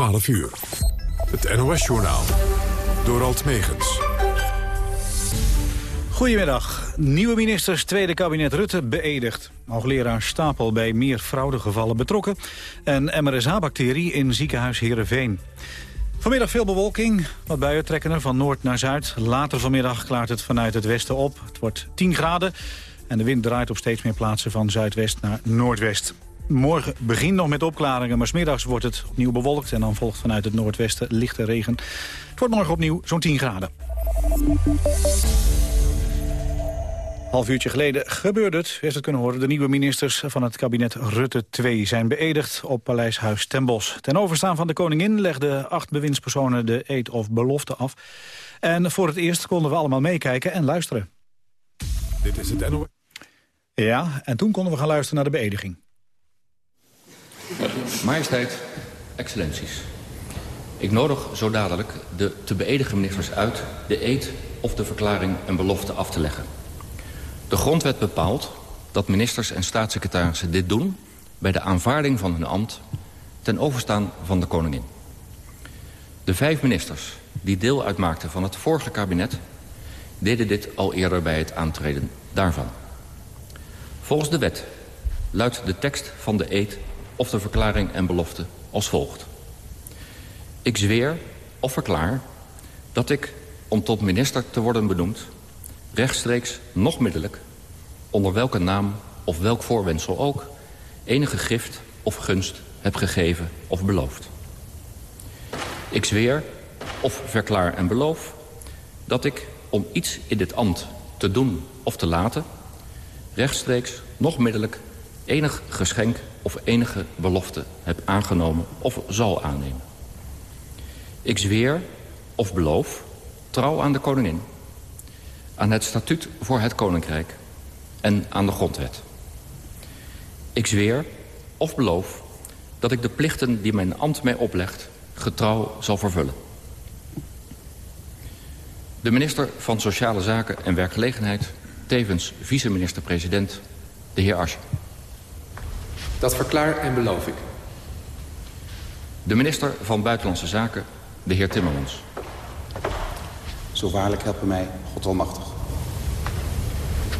12 uur. Het NOS-journaal. Door Alt Megens. Goedemiddag. Nieuwe ministers Tweede Kabinet Rutte beëdigd. Hoogleraar Stapel bij meer fraudegevallen betrokken. En MRSA-bacterie in ziekenhuis Heerenveen. Vanmiddag veel bewolking, wat buien trekken er van noord naar zuid. Later vanmiddag klaart het vanuit het westen op. Het wordt 10 graden en de wind draait op steeds meer plaatsen van zuidwest naar noordwest. Morgen begint nog met opklaringen, maar smiddags wordt het opnieuw bewolkt... en dan volgt vanuit het noordwesten lichte regen. Het wordt morgen opnieuw zo'n 10 graden. Half uurtje geleden gebeurde het, u heeft het kunnen horen. De nieuwe ministers van het kabinet Rutte 2 zijn beëdigd op Paleishuis ten Bosch. Ten overstaan van de koningin legden acht bewindspersonen de eed of belofte af. En voor het eerst konden we allemaal meekijken en luisteren. Dit is het NOS. Ja, en toen konden we gaan luisteren naar de beëdiging. Majesteit, excellenties. Ik nodig zo dadelijk de te beëdigen ministers uit... de eed of de verklaring en belofte af te leggen. De grondwet bepaalt dat ministers en staatssecretarissen dit doen... bij de aanvaarding van hun ambt ten overstaan van de koningin. De vijf ministers die deel uitmaakten van het vorige kabinet... deden dit al eerder bij het aantreden daarvan. Volgens de wet luidt de tekst van de eed of de verklaring en belofte als volgt. Ik zweer of verklaar dat ik, om tot minister te worden benoemd... rechtstreeks nog middelijk, onder welke naam of welk voorwendsel ook... enige gift of gunst heb gegeven of beloofd. Ik zweer of verklaar en beloof dat ik, om iets in dit ambt te doen of te laten... rechtstreeks nog middelijk enig geschenk of enige belofte heb aangenomen of zal aannemen. Ik zweer of beloof trouw aan de koningin, aan het statuut voor het koninkrijk en aan de grondwet. Ik zweer of beloof dat ik de plichten die mijn ambt mij oplegt getrouw zal vervullen. De minister van Sociale Zaken en Werkgelegenheid, tevens vice-minister-president, de heer Asje. Dat verklaar en beloof ik. De minister van Buitenlandse Zaken, de heer Timmermans. Zo waarlijk helpen mij God almachtig.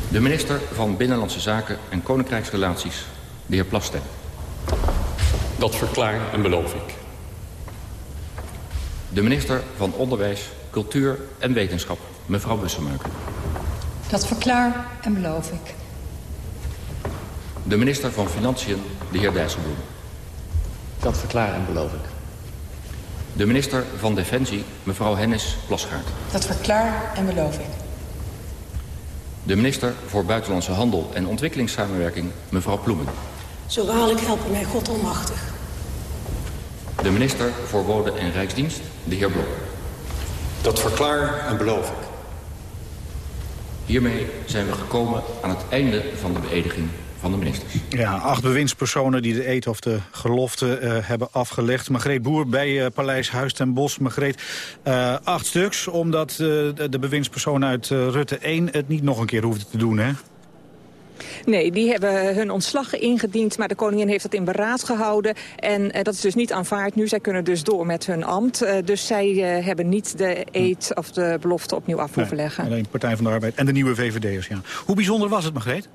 De minister van Binnenlandse Zaken en Koninkrijksrelaties, de heer Plasterk. Dat verklaar en beloof ik. De minister van Onderwijs, Cultuur en Wetenschap, mevrouw Bussemaker. Dat verklaar en beloof ik. De minister van Financiën, de heer Dijsselbloem. Dat verklaar en beloof ik. De minister van Defensie, mevrouw Hennis Plasgaard. Dat verklaar en beloof ik. De minister voor Buitenlandse Handel en Ontwikkelingssamenwerking, mevrouw Ploemen. Zo waarlijk helpen mij God almachtig. De minister voor Wonen en Rijksdienst, de heer Blok. Dat verklaar en beloof ik. Hiermee zijn we gekomen aan het einde van de beëdiging van de ministers. Ja, acht bewindspersonen die de eet of de gelofte uh, hebben afgelegd. Margreet Boer bij uh, Paleis Huis ten Bosch. Margreet, uh, acht stuks, omdat de, de bewindspersonen uit Rutte 1 het niet nog een keer hoefden te doen, hè? Nee, die hebben hun ontslag ingediend, maar de koningin heeft dat in beraad gehouden. En uh, dat is dus niet aanvaard nu. Zij kunnen dus door met hun ambt. Uh, dus zij uh, hebben niet de eed of de belofte opnieuw af hoeven nee, leggen. Alleen de Partij van de Arbeid en de nieuwe VVD'ers, ja. Hoe bijzonder was het, Margreet?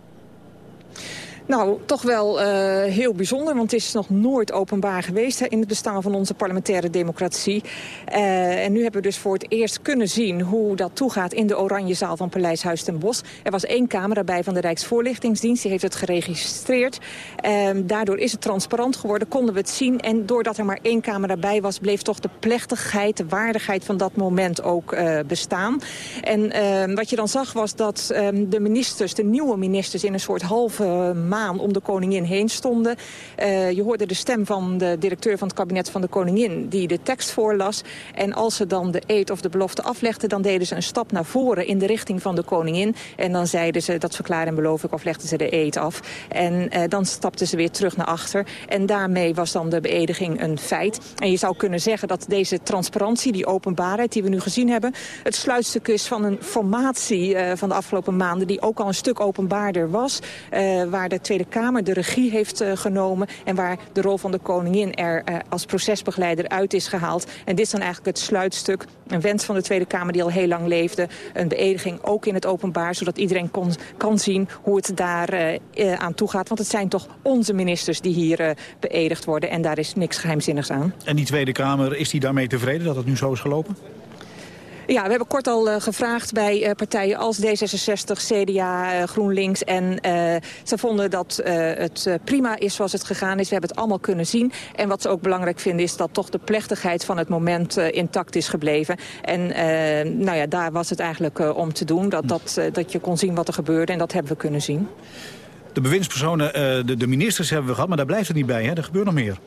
Nou, toch wel uh, heel bijzonder, want het is nog nooit openbaar geweest... In het bestaan van onze parlementaire democratie. Uh, en nu hebben we dus voor het eerst kunnen zien hoe dat toegaat... in de Oranje Zaal van Paleis Huis ten Bosch. Er was één camera bij van de Rijksvoorlichtingsdienst, die heeft het geregistreerd. Uh, daardoor is het transparant geworden, konden we het zien. En doordat er maar één camera bij was, bleef toch de plechtigheid... de waardigheid van dat moment ook uh, bestaan. En uh, wat je dan zag was dat uh, de ministers, de nieuwe ministers... in een soort halve om de koningin heen stonden. Uh, je hoorde de stem van de directeur van het kabinet van de koningin... die de tekst voorlas. En als ze dan de eed of de belofte aflegden... dan deden ze een stap naar voren in de richting van de koningin. En dan zeiden ze, dat verklaar en beloof ik, of legden ze de eed af. En uh, dan stapten ze weer terug naar achter. En daarmee was dan de beëdiging een feit. En je zou kunnen zeggen dat deze transparantie, die openbaarheid... die we nu gezien hebben, het sluitstuk is van een formatie uh, van de afgelopen maanden... die ook al een stuk openbaarder was, waar de Tweede Kamer de regie heeft genomen... en waar de rol van de koningin er als procesbegeleider uit is gehaald. En dit is dan eigenlijk het sluitstuk. Een wens van de Tweede Kamer die al heel lang leefde. Een beëdiging ook in het openbaar, zodat iedereen kon, kan zien hoe het daar aan toe gaat. Want het zijn toch onze ministers die hier beëdigd worden. En daar is niks geheimzinnigs aan. En die Tweede Kamer, is die daarmee tevreden dat het nu zo is gelopen? Ja, we hebben kort al uh, gevraagd bij uh, partijen als D66, CDA, uh, GroenLinks. En ze vonden dat het prima is zoals het gegaan is. We hebben het allemaal kunnen zien. En wat ze ook belangrijk vinden is dat toch de plechtigheid van het moment intact is gebleven. En nou ja, daar was het eigenlijk om te doen. Dat, dat, dat je kon zien wat er gebeurde en dat hebben we kunnen zien. De bewindspersonen, de, de ministers hebben we gehad, maar daar blijft het niet bij. Hè? Er gebeurt nog meer.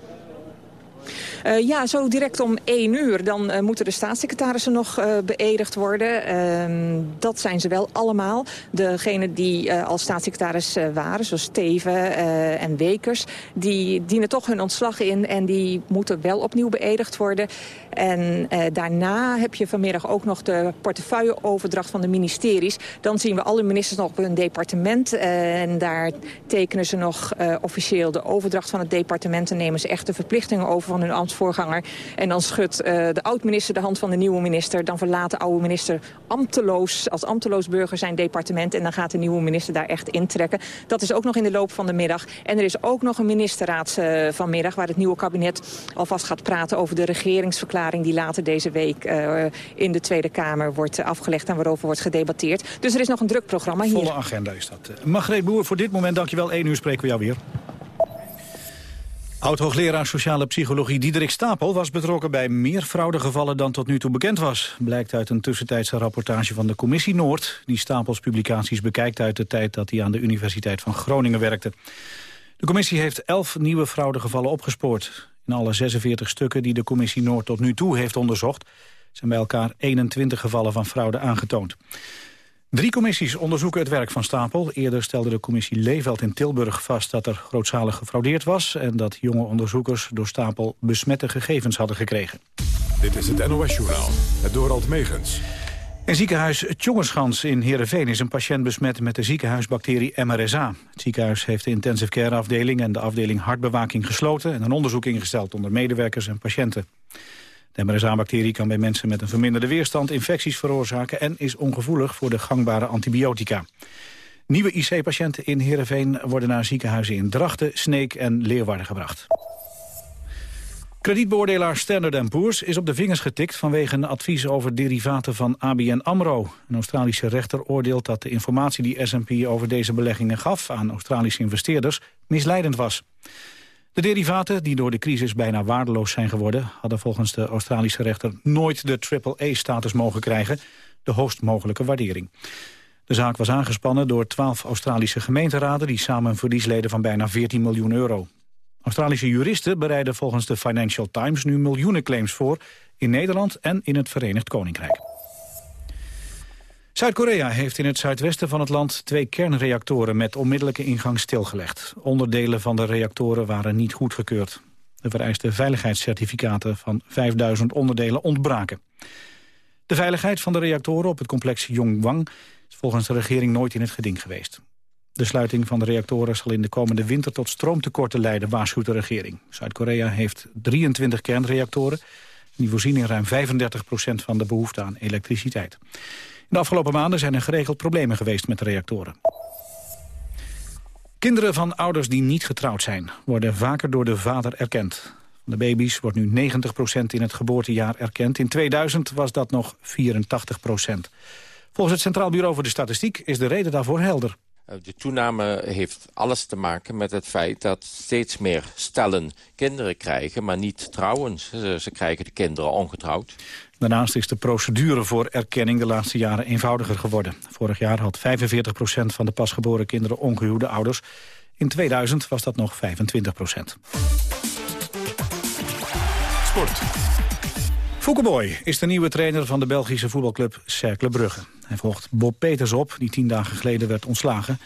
Uh, ja, zo direct om één uur. Dan uh, moeten de staatssecretarissen nog uh, beëdigd worden. Ehm, dat zijn ze wel allemaal. Degenen die als staatssecretaris waren, zoals Steven en Wekers... die dienen toch hun ontslag in en die moeten wel opnieuw beëdigd worden. En daarna heb je vanmiddag ook nog de portefeuilleoverdracht van de ministeries. Dan zien we alle ministers nog op hun departement. en daar tekenen ze nog officieel de overdracht van het departement... en nemen ze echt de verplichtingen over van hun ambtsvoorganger. En dan schudt uh, de oud-minister de hand van de nieuwe minister. Dan verlaat de oude minister ambteloos, als ambteloos burger zijn departement. En dan gaat de nieuwe minister daar echt intrekken. Dat is ook nog in de loop van de middag. En er is ook nog een ministerraad uh, vanmiddag... waar het nieuwe kabinet alvast gaat praten over de regeringsverklaring... die later deze week uh, in de Tweede Kamer wordt afgelegd... en waarover wordt gedebatteerd. Dus er is nog een druk programma hier. Volle agenda is dat. Margreet Boer, voor dit moment dankjewel. 1 uur spreken we jou weer. Oud-hoogleraar sociale psychologie Diederik Stapel was betrokken bij meer fraudegevallen dan tot nu toe bekend was. Blijkt uit een tussentijdse rapportage van de Commissie Noord, die Stapels publicaties bekijkt uit de tijd dat hij aan de Universiteit van Groningen werkte. De commissie heeft elf nieuwe fraudegevallen opgespoord. In alle 46 stukken die de Commissie Noord tot nu toe heeft onderzocht, zijn bij elkaar 21 gevallen van fraude aangetoond. Drie commissies onderzoeken het werk van Stapel. Eerder stelde de commissie Leeveld in Tilburg vast dat er grootschalig gefraudeerd was... en dat jonge onderzoekers door Stapel besmette gegevens hadden gekregen. Dit is het NOS-journaal, het Dorald Megens. In ziekenhuis Tjongerschans in Heerenveen is een patiënt besmet met de ziekenhuisbacterie MRSA. Het ziekenhuis heeft de intensive care afdeling en de afdeling hartbewaking gesloten... en een onderzoek ingesteld onder medewerkers en patiënten. De MRSA-bacterie kan bij mensen met een verminderde weerstand infecties veroorzaken en is ongevoelig voor de gangbare antibiotica. Nieuwe IC-patiënten in Heerenveen worden naar ziekenhuizen in Drachten, Sneek en Leeuwarden gebracht. Kredietbeoordelaar Standard Poor's is op de vingers getikt vanwege een advies over derivaten van ABN AMRO. Een Australische rechter oordeelt dat de informatie die S&P over deze beleggingen gaf aan Australische investeerders misleidend was. De derivaten, die door de crisis bijna waardeloos zijn geworden... hadden volgens de Australische rechter nooit de triple-A-status mogen krijgen... de hoogst mogelijke waardering. De zaak was aangespannen door twaalf Australische gemeenteraden... die samen een verlies leden van bijna 14 miljoen euro. Australische juristen bereiden volgens de Financial Times nu miljoenen claims voor... in Nederland en in het Verenigd Koninkrijk. Zuid-Korea heeft in het zuidwesten van het land twee kernreactoren met onmiddellijke ingang stilgelegd. Onderdelen van de reactoren waren niet goedgekeurd. De vereiste veiligheidscertificaten van 5000 onderdelen ontbraken. De veiligheid van de reactoren op het complex Yongwang is volgens de regering nooit in het geding geweest. De sluiting van de reactoren zal in de komende winter tot stroomtekorten leiden, waarschuwt de regering. Zuid-Korea heeft 23 kernreactoren. Die voorzien in ruim 35% van de behoefte aan elektriciteit. De afgelopen maanden zijn er geregeld problemen geweest met de reactoren. Kinderen van ouders die niet getrouwd zijn... worden vaker door de vader erkend. Van de baby's wordt nu 90% in het geboortejaar erkend. In 2000 was dat nog 84%. Volgens het Centraal Bureau voor de Statistiek is de reden daarvoor helder. Eh, de toename heeft alles te maken met het feit dat steeds meer stellen kinderen krijgen, maar niet trouwen. Ze, ze krijgen de kinderen ongetrouwd. Daarnaast is de procedure voor erkenning de laatste jaren eenvoudiger geworden. Vorig jaar had 45% van de pasgeboren kinderen ongehuwde ouders. In 2000 was dat nog 25% Sport. Foukeboy is de nieuwe trainer van de Belgische voetbalclub Cercle Brugge. Hij volgt Bob Peters op, die tien dagen geleden werd ontslagen.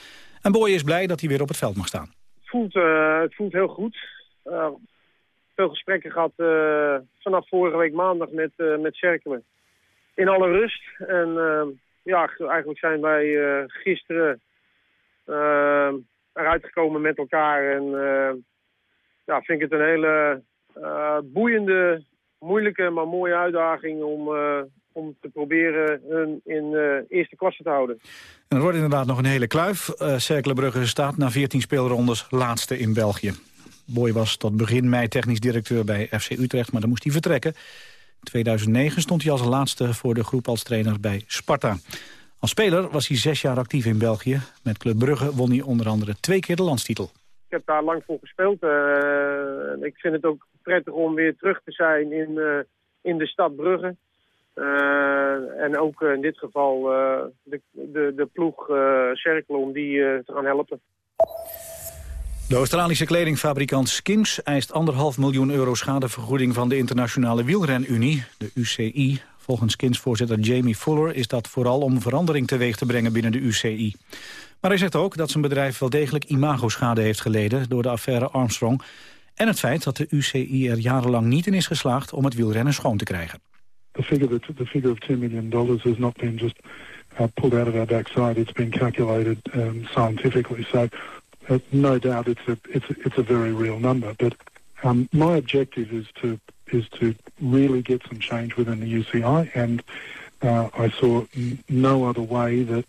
En Boy is blij dat hij weer op het veld mag staan. Het voelt, uh, het voelt heel goed. Uh, veel gesprekken gehad uh, vanaf vorige week maandag met, uh, met Cerkelen. In alle rust. En uh, ja, eigenlijk zijn wij gisteren eruit gekomen met elkaar. En ja, vind ik het een hele boeiende, moeilijke, maar mooie uitdaging om, om te proberen hun in eerste klasse te houden. En er wordt inderdaad nog een hele kluif. Uh, Cerkelenbrugge staat na 14 speelrondes laatste in België. Boy was tot begin mei technisch directeur bij FC Utrecht, maar dan moest hij vertrekken. In 2009 stond hij als laatste voor de groep als trainer bij Sparta. Als speler was hij zes jaar actief in België. Met Club Brugge won hij onder andere twee keer de landstitel. Ik heb daar lang voor gespeeld. Uh, ik vind het ook prettig om weer terug te zijn in, uh, in de stad Brugge. Uh, en ook in dit geval de, de, de ploeg Cerkel om die te gaan helpen. De Australische kledingfabrikant Skims eist anderhalf miljoen euro schadevergoeding van de Internationale Wielrenunie, de UCI. Volgens Skims-voorzitter Jamie Fuller is dat vooral om verandering teweeg te brengen binnen de UCI. Maar hij zegt ook dat zijn bedrijf wel degelijk imagoschade heeft geleden door de affaire Armstrong en het feit dat de UCI er jarenlang niet in is geslaagd om het wielrennen schoon te krijgen. The figure, the figure of 10 million dollars has not been just uh, pulled out of our backside. It's been calculated um, scientifically. So uh, no doubt it's a, it's a, it's a very real number. But um, my objective is to is to really get some change within the UCI, and uh, I saw no other way that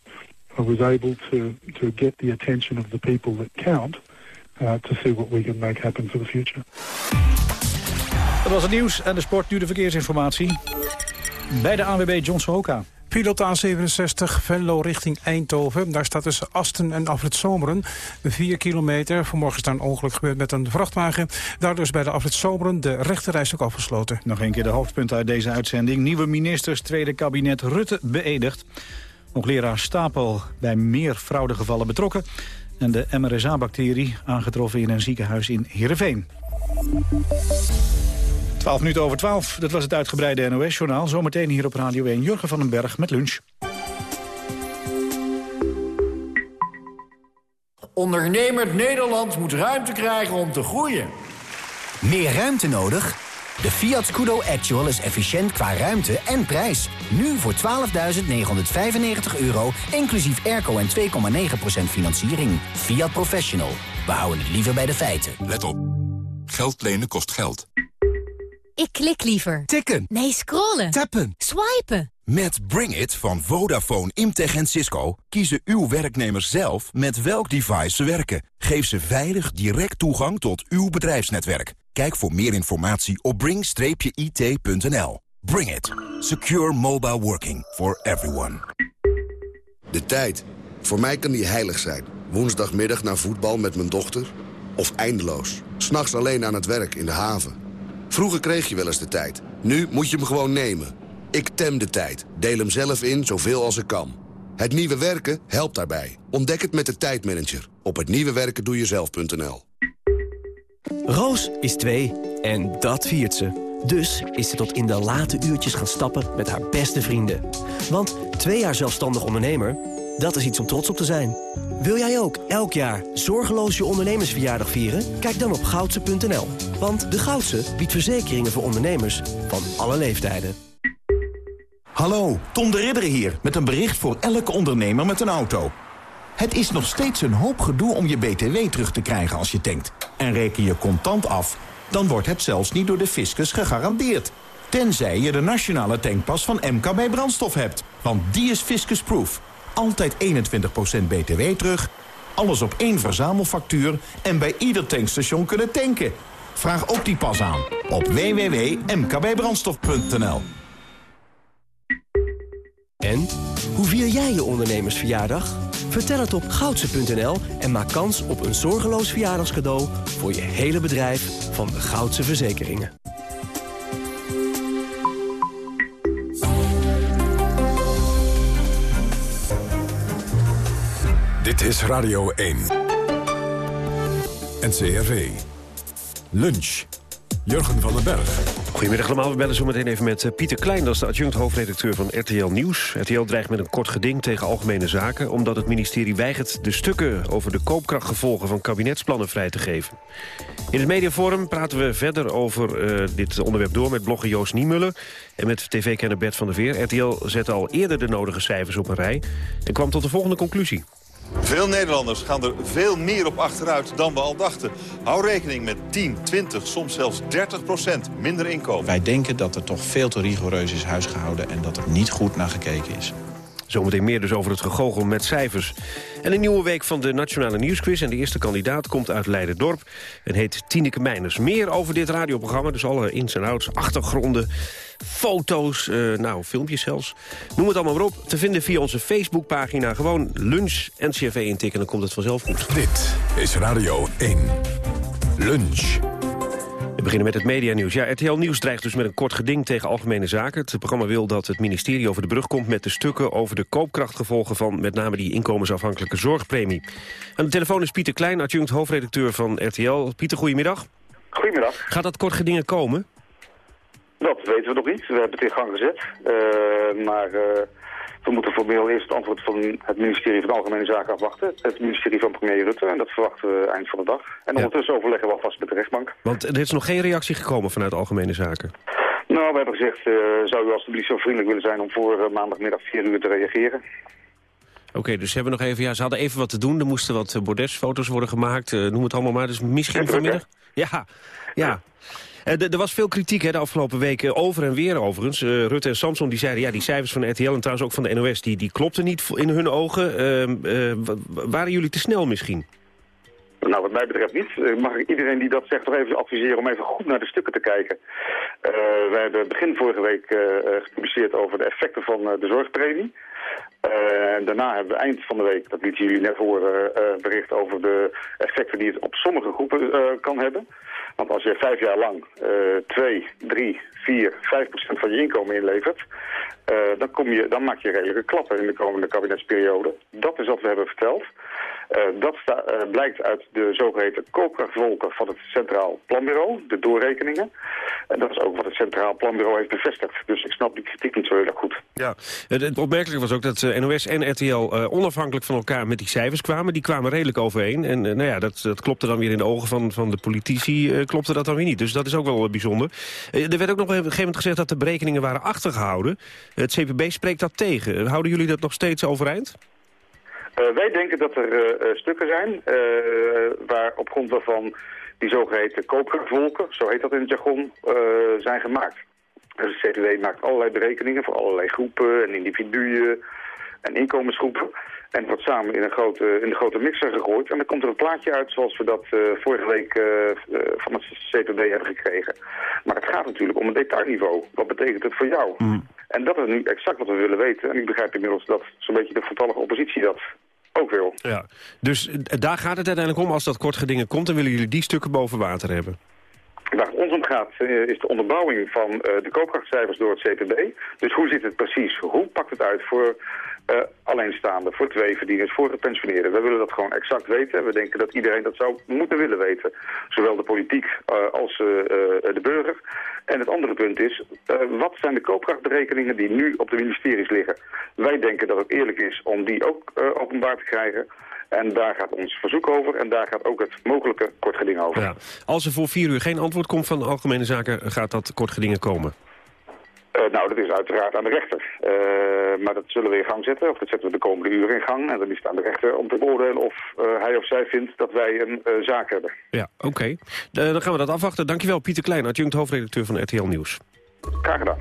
I was able to to get the attention of the people that count uh, to see what we can make happen for the future. Dat was het nieuws en de sport nu de verkeersinformatie. Bij de ANWB John Sohoka. Pilot A67 Venlo richting Eindhoven. Daar staat tussen Asten en Afrit Zomeren. 4 kilometer. Vanmorgen is daar een ongeluk gebeurd met een vrachtwagen. Daardoor is bij de Afrit Zomeren de rechterreis ook afgesloten. Nog een keer de hoofdpunten uit deze uitzending. Nieuwe ministers, tweede kabinet Rutte beëdigd. leraar Stapel bij meer fraudegevallen betrokken. En de MRSA-bacterie aangetroffen in een ziekenhuis in Heerenveen. 12 minuten over 12, dat was het uitgebreide NOS-journaal. Zometeen hier op Radio 1, Jurgen van den Berg met lunch. Ondernemend Nederland moet ruimte krijgen om te groeien. Meer ruimte nodig? De Fiat Scudo Actual is efficiënt qua ruimte en prijs. Nu voor 12.995 euro, inclusief airco en 2,9% financiering. Fiat Professional. We houden het liever bij de feiten. Let op. Geld lenen kost geld. Ik klik liever. Tikken. Nee, scrollen. Tappen. Swipen. Met Bring It van Vodafone, Imtech en Cisco kiezen uw werknemers zelf met welk device ze werken. Geef ze veilig direct toegang tot uw bedrijfsnetwerk. Kijk voor meer informatie op bring-it.nl. Bring It. Secure mobile working for everyone. De tijd. Voor mij kan die heilig zijn. Woensdagmiddag naar voetbal met mijn dochter. Of eindeloos. S'nachts alleen aan het werk in de haven. Vroeger kreeg je wel eens de tijd. Nu moet je hem gewoon nemen. Ik tem de tijd. Deel hem zelf in zoveel als ik kan. Het nieuwe werken helpt daarbij. Ontdek het met de tijdmanager. Op hetnieuwewerkendoejezelf.nl Roos is twee en dat viert ze. Dus is ze tot in de late uurtjes gaan stappen met haar beste vrienden. Want twee jaar zelfstandig ondernemer, dat is iets om trots op te zijn. Wil jij ook elk jaar zorgeloos je ondernemersverjaardag vieren? Kijk dan op goudse.nl. Want de Goudse biedt verzekeringen voor ondernemers van alle leeftijden. Hallo, Tom de Ridder hier met een bericht voor elke ondernemer met een auto. Het is nog steeds een hoop gedoe om je BTW terug te krijgen als je tankt. En reken je contant af, dan wordt het zelfs niet door de fiscus gegarandeerd. Tenzij je de nationale tankpas van MKB Brandstof hebt. Want die is fiscusproof. Altijd 21% BTW terug, alles op één verzamelfactuur... en bij ieder tankstation kunnen tanken. Vraag ook die pas aan op www.mkbbrandstof.nl. En, hoe vier jij je ondernemersverjaardag? Vertel het op goudse.nl en maak kans op een zorgeloos verjaardagscadeau... voor je hele bedrijf van de Goudse Verzekeringen. Dit is Radio 1. NCRV. Lunch. Jurgen van den Berg. Goedemiddag allemaal, we bellen zo meteen even met eh, Pieter Klein... dat is de adjunct hoofdredacteur van RTL Nieuws. RTL dreigt met een kort geding tegen Algemene Zaken... omdat het ministerie weigert de stukken over de koopkrachtgevolgen... van kabinetsplannen vrij te geven. In het mediaforum praten we verder over uh, dit onderwerp door... met blogger Joost Niemuller en met tv-kenner Bert van der Veer. RTL zette al eerder de nodige cijfers op een rij... en kwam tot de volgende conclusie. Veel Nederlanders gaan er veel meer op achteruit dan we al dachten. Hou rekening met 10, 20, soms zelfs 30 procent minder inkomen. Wij denken dat er toch veel te rigoureus is huisgehouden... en dat er niet goed naar gekeken is. Zometeen meer dus over het gegogel met cijfers. En een nieuwe week van de Nationale Nieuwsquiz. En de eerste kandidaat komt uit Leiden-Dorp en heet Tineke Meiners. Meer over dit radioprogramma, dus alle ins en outs, achtergronden, foto's, uh, nou, filmpjes zelfs. Noem het allemaal maar op. Te vinden via onze Facebookpagina. Gewoon lunch NCRV intikken, dan komt het vanzelf goed. Dit is Radio 1. Lunch. We beginnen met het medianieuws. Ja, RTL Nieuws dreigt dus met een kort geding tegen Algemene Zaken. Het programma wil dat het ministerie over de brug komt met de stukken over de koopkrachtgevolgen van met name die inkomensafhankelijke zorgpremie. Aan de telefoon is Pieter Klein, adjunct hoofdredacteur van RTL. Pieter, goedemiddag. Goedemiddag. Gaat dat kort gedingen komen? Dat weten we nog niet. We hebben het in gang gezet. Uh, maar... Uh we moeten formeel eerst het antwoord van het ministerie van Algemene Zaken afwachten. Het ministerie van premier Rutte. En dat verwachten we eind van de dag. En ondertussen overleggen we alvast met de rechtbank. Want er is nog geen reactie gekomen vanuit Algemene Zaken? Nou, we hebben gezegd, uh, zou u alstublieft zo vriendelijk willen zijn om voor uh, maandagmiddag 4 uur te reageren. Oké, dus ze hebben nog even, ja, ze hadden even wat te doen. Er moesten wat bordesfoto's worden gemaakt. Uh, noem het allemaal maar. Dus misschien vanmiddag. Ja, ja. Er was veel kritiek hè, de afgelopen weken over en weer overigens. Uh, Rutte en Samson die zeiden, ja, die cijfers van RTL en trouwens ook van de NOS... die, die klopten niet in hun ogen. Uh, waren jullie te snel misschien? Nou, wat mij betreft niet. Mag ik iedereen die dat zegt toch even adviseren om even goed naar de stukken te kijken. Uh, wij hebben begin vorige week gepubliceerd over de effecten van de zorgpremie. daarna hebben we eind van de week, dat lieten jullie net horen, bericht over de effecten die het op sommige groepen kan hebben. Want als je vijf jaar lang uh, 2, 3, 4, 5 procent van je inkomen inlevert... Uh, dan, kom je, dan maak je redelijke klappen in de komende kabinetsperiode. Dat is wat we hebben verteld. Uh, dat uh, blijkt uit de zogeheten koopkrachtwolken van het Centraal Planbureau, de doorrekeningen. En dat is ook wat het Centraal Planbureau heeft bevestigd. Dus ik snap die kritiek niet zo heel erg goed. Ja, het opmerkelijke was ook dat NOS en RTL onafhankelijk van elkaar met die cijfers kwamen. Die kwamen redelijk overeen. En nou ja, dat, dat klopte dan weer in de ogen van, van de politici, klopte dat dan weer niet. Dus dat is ook wel bijzonder. er werd ook nog op een gegeven moment gezegd dat de berekeningen waren achtergehouden. Het CPB spreekt dat tegen. Houden jullie dat nog steeds overeind? Uh, wij denken dat er uh, stukken zijn waar op grond waarvan die zogeheten koopkrachtwolken, zo heet dat in het jargon, zijn gemaakt. Dus het CPB maakt allerlei berekeningen voor allerlei groepen en individuen en inkomensgroepen. En wordt samen in, een grote, in de grote mixer gegooid. En dan komt er een plaatje uit zoals we dat uh, vorige week uh, van het CPB hebben gekregen. Maar het gaat natuurlijk om een detailniveau. Wat betekent het voor jou? Mm. En dat is nu exact wat we willen weten. En ik begrijp inmiddels dat zo'n beetje de voltallige oppositie dat ook wil. Ja. Dus daar gaat het uiteindelijk om. Als dat kort gedingen komt, dan willen jullie die stukken boven water hebben. Waar het ons om gaat is de onderbouwing van uh, de koopkrachtcijfers door het CPB. Dus hoe zit het precies? Hoe pakt het uit voor uh, alleenstaanden, voor tweeverdieners, voor gepensioneerden. We willen dat gewoon exact weten. We denken dat iedereen dat zou moeten willen weten. Zowel de politiek uh, als uh, de burger. En het andere punt is, wat zijn de koopkrachtberekeningen die nu op de ministeries liggen? Wij denken dat het eerlijk is om die ook openbaar te krijgen. En daar gaat ons verzoek over en daar gaat ook het mogelijke kortgeding over. Ja. Als er voor vier uur geen antwoord komt van de Algemene Zaken, gaat dat kortgedingen komen? Uh, nou, dat is uiteraard aan de rechter. Uh, maar dat zullen we in gang zetten, of dat zetten we de komende uren in gang. En dan is het aan de rechter om te beoordelen of uh, hij of zij vindt dat wij een zaak hebben. Ja, oké. Okay. dan gaan we dat afwachten. Dankjewel, Pieter Klein, adjunct hoofdredacteur van RTL Nieuws. Graag gedaan.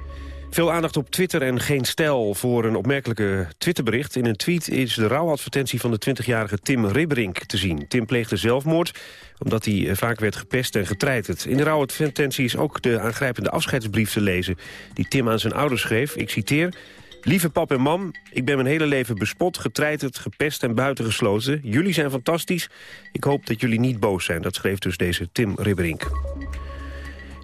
Veel aandacht op Twitter en geen stijl voor een opmerkelijke Twitterbericht. In een tweet is de rouwadvertentie van de 20-jarige Tim Ribberink te zien. Tim pleegde zelfmoord omdat hij eh, vaak werd gepest en getreiterd. In de rouwadvertentie is ook de aangrijpende afscheidsbrief te lezen... die Tim aan zijn ouders schreef. Ik citeer... Lieve pap en mam, ik ben mijn hele leven bespot, getreiterd, gepest en buitengesloten. Jullie zijn fantastisch. Ik hoop dat jullie niet boos zijn. Dat schreef dus deze Tim Ribberink.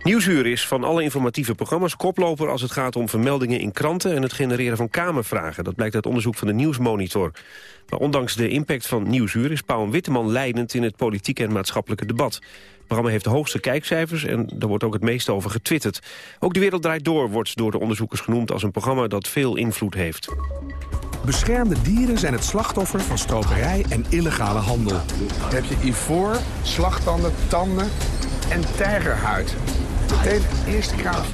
Nieuwsuur is van alle informatieve programma's koploper als het gaat om vermeldingen in kranten en het genereren van kamervragen. Dat blijkt uit onderzoek van de Nieuwsmonitor. Maar ondanks de impact van Nieuwsuur is Pauw Witteman leidend in het politieke en maatschappelijke debat. Het programma heeft de hoogste kijkcijfers en daar wordt ook het meeste over getwitterd. Ook De Wereld Draait Door wordt door de onderzoekers genoemd als een programma dat veel invloed heeft. Beschermde dieren zijn het slachtoffer van stroperij en illegale handel. Dan heb je ivoor, slagtanden, tanden en tijgerhuid. Meteen eerste kruis.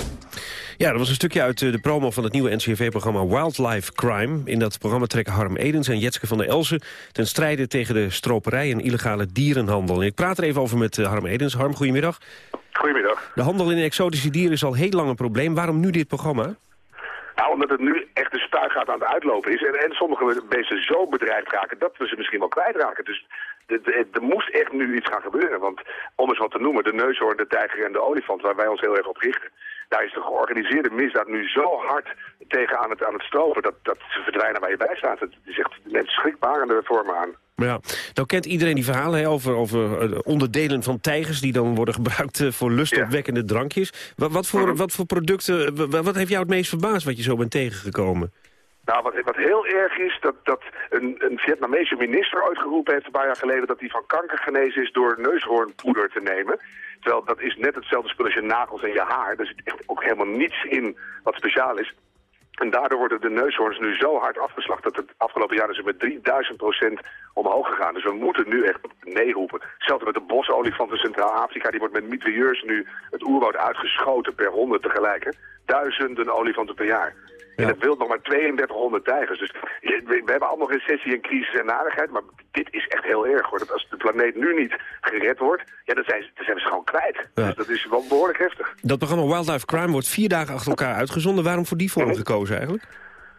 Ja, dat was een stukje uit eh, de promo van het nieuwe NCRV-programma Wildlife Crime. In dat programma trekken Harm Edens en Jetske van der Elsen... ten strijde tegen de stroperij en illegale dierenhandel. En ik praat er even over met uh, Harm Edens. Harm, goedemiddag. Goedemiddag. De handel in exotische dieren is al heel lang een probleem. Waarom nu dit programma? Nou, omdat het nu echt de spuigaat aan het uitlopen is. En, en sommige beesten zo bedreigd raken dat we ze misschien wel kwijtraken. Dus er moest echt nu iets gaan gebeuren. Want om eens wat te noemen, de neushoorn, de tijger en de olifant... waar wij ons heel erg op richten... daar is de georganiseerde misdaad nu zo hard tegen aan het, aan het stropen... Dat, dat ze verdwijnen waar je bij staat. Het is echt net schrikbarende vormen aan. Ja, nou kent iedereen die verhalen hè, over, over eh, onderdelen van tijgers... die dan worden gebruikt eh, voor lustopwekkende drankjes. Wat, wat, voor, Mhm. wat voor producten, wat heeft jou het meest verbaasd wat je zo bent tegengekomen? Nou, wat, wat heel erg is, dat, dat een, een Vietnamese minister ooit geroepen heeft een paar jaar geleden... dat hij van kanker genezen is door neushoornpoeder te nemen. Terwijl dat is net hetzelfde spul als je nagels en je haar. Er zit echt ook helemaal niets in wat speciaal is. En daardoor worden de neushoorns nu zo hard afgeslacht dat het afgelopen jaar is met 3000 procent omhoog gegaan. Dus we moeten nu echt nee roepen. Hetzelfde met de bosolifant in Centraal-Afrika. Die wordt met mitrailleurs nu het oerwoud uitgeschoten per honderd tegelijk. Duizenden olifanten per jaar. In het wild nog maar 3200 tijgers. Dus we, we hebben allemaal recessie en crisis en narigheid. Maar dit is echt heel erg hoor. Dat als de planeet nu niet gered wordt, ja, dan zijn ze, dan zijn ze gewoon kwijt. Dus dat is wel behoorlijk heftig. Dat programma Wildlife Crime wordt vier dagen achter elkaar uitgezonden. Waarom voor die vorm gekozen eigenlijk?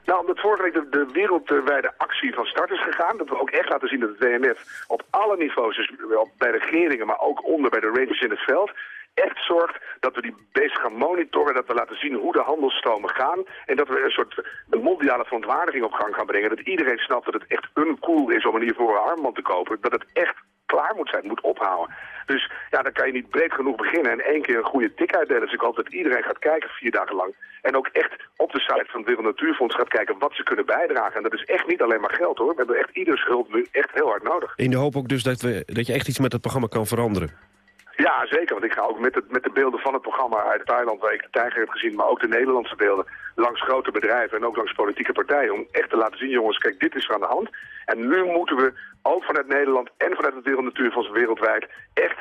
Nou, omdat vorige week de, de wereldwijde actie van start is gegaan. Dat we ook echt laten zien dat het WMF op alle niveaus, dus bij regeringen, maar ook onder bij de rangers in het veld, echt zorgt dat we die beesten gaan monitoren, dat we laten zien hoe de handelsstromen gaan en dat we een soort een mondiale verontwaardiging op gang gaan brengen. Dat iedereen snapt dat het echt uncool is om een hiervoor armband te kopen. Dat het echt klaar moet zijn, moet ophouden. Dus ja, dan kan je niet breed genoeg beginnen en één keer een goede tik uitdelen. Dus ik hoop dat iedereen gaat kijken vier dagen lang. En ook echt op de site van het Wereld Natuurfonds gaat kijken wat ze kunnen bijdragen. En dat is echt niet alleen maar geld hoor. We hebben echt ieders hulp nu echt heel hard nodig. In de hoop ook dus dat, we, dat je echt iets met het programma kan veranderen. Ja, zeker. Want ik ga ook met, het, met de beelden van het programma uit Thailand, waar ik de tijger heb gezien, maar ook de Nederlandse beelden, langs grote bedrijven en ook langs politieke partijen, om echt te laten zien, jongens, kijk, dit is er aan de hand. En nu moeten we, ook vanuit Nederland en vanuit het Wereld Natuurfonds wereldwijd, echt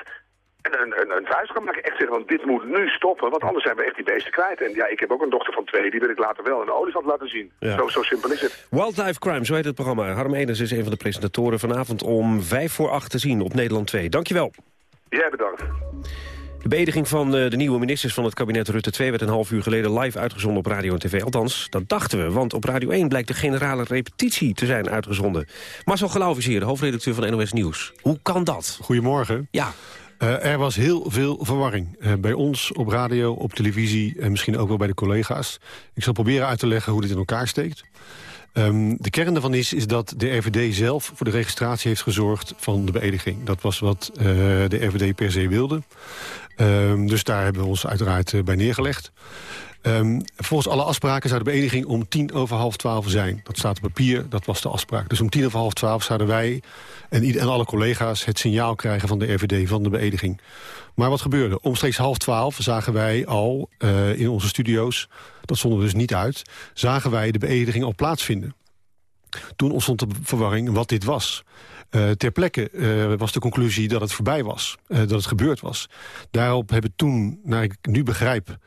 een, een, een, een vuist gaan maken. Echt zeggen, want dit moet nu stoppen, want anders zijn we echt die beesten kwijt. En ja, ik heb ook een dochter van twee, die wil ik later wel een olifant laten zien. Ja. Zo, zo simpel is het. Wildlife Crime, zo heet het programma. Harm Edens is een van de presentatoren vanavond om vijf voor acht te zien op Nederland 2. Dankjewel. Jij bedankt. De beëdiging van eh, de nieuwe ministers van het kabinet Rutte 2... werd een half uur geleden live uitgezonden op radio en tv. Althans, dat dachten we, want op Radio 1 blijkt de generale repetitie te zijn uitgezonden. Marcel Geloof is hier, de hoofdredacteur van NOS Nieuws. Hoe kan dat? Goedemorgen. Ja. Eh, er was heel veel verwarring. Eh, bij ons, op radio, op televisie en misschien ook wel bij de collega's. Ik zal proberen uit te leggen hoe dit in elkaar steekt. Ehm, de kern daarvan is, is dat de RVD zelf voor de registratie heeft gezorgd van de beëdiging. Dat was wat eh, de RVD per se wilde. Ehm, dus daar hebben we ons uiteraard eh, bij neergelegd. Ehm, volgens alle afspraken zou de beëdiging om tien over half twaalf zijn. Dat staat op papier, dat was de afspraak. Dus om tien over half twaalf zouden wij en, en alle collega's... het signaal krijgen van de RVD van de beëdiging. Maar wat gebeurde? Omstreeks half twaalf zagen wij al eh, in onze studio's... dat zonden we dus niet uit, zagen wij de beëdiging al plaatsvinden. Toen ontstond de verwarring wat dit was. Eh, ter plekke eh, was de conclusie dat het voorbij was, dat het gebeurd was. Daarop hebben toen, naar ik nu begrijp...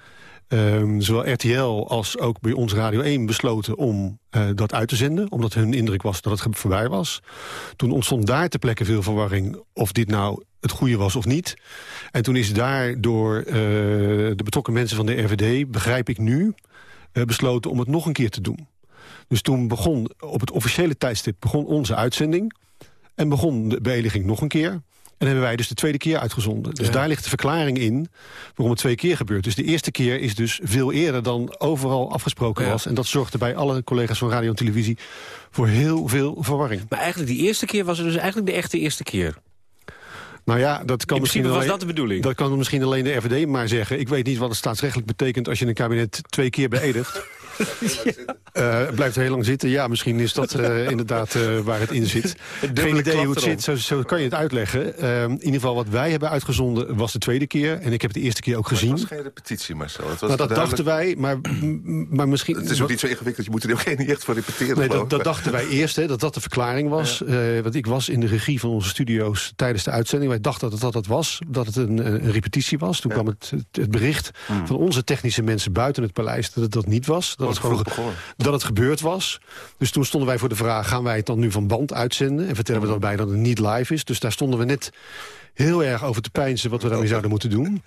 ehm, zowel RTL als ook bij ons Radio 1 besloten om eh, dat uit te zenden. Omdat hun indruk was dat het voorbij was. Toen ontstond daar ter plekke veel verwarring of dit nou het goede was of niet. En toen is daar door eh, de betrokken mensen van de RVD, begrijp ik nu... eh, besloten om het nog een keer te doen. Dus toen begon op het officiële tijdstip begon onze uitzending... en begon de beëdiging nog een keer... En hebben wij dus de tweede keer uitgezonden. Dus Ja. daar ligt de verklaring in waarom het twee keer gebeurt. Dus de eerste keer is dus veel eerder dan overal afgesproken Ja. was. En dat zorgde bij alle collega's van radio en televisie voor heel veel verwarring. Maar eigenlijk die eerste keer was het dus eigenlijk de echte eerste keer. Nou ja, dat kan misschien was alleen, dat de bedoeling. Dat kan misschien alleen de RVD maar zeggen. Ik weet niet wat het staatsrechtelijk betekent als je een kabinet twee keer beëdigt. Eh, het blijft heel lang zitten. Ja, misschien is dat eh, inderdaad eh, waar het in zit. Geen idee hoe het zit, zo, zo kan je het uitleggen. In ieder geval wat wij hebben uitgezonden was de tweede keer. En ik heb het de eerste keer ook gezien. het was geen repetitie, Marcel. Het was Nou, dat duidelijk- dachten wij, maar, maar misschien... Het is ook niet zo ingewikkeld. Je moet er ook geen niet echt voor repeteren. Nee, dat, dachten wij eerst, hè, dat dat de verklaring was. Want ik was in de regie van onze studio's tijdens de uitzending. Wij dachten dat het dat het was, dat het een, een repetitie was. Toen kwam het, het, het bericht Hmm. van onze technische mensen buiten het paleis... dat het dat niet was, dat, het, vroeg gewoon, begonnen. dat het gebeurd was. Dus toen stonden wij voor de vraag, gaan wij het dan nu van band uitzenden? En vertellen we daarbij dat het niet live is. Dus daar stonden we net heel erg over te peinzen... wat we daarmee zouden moeten doen.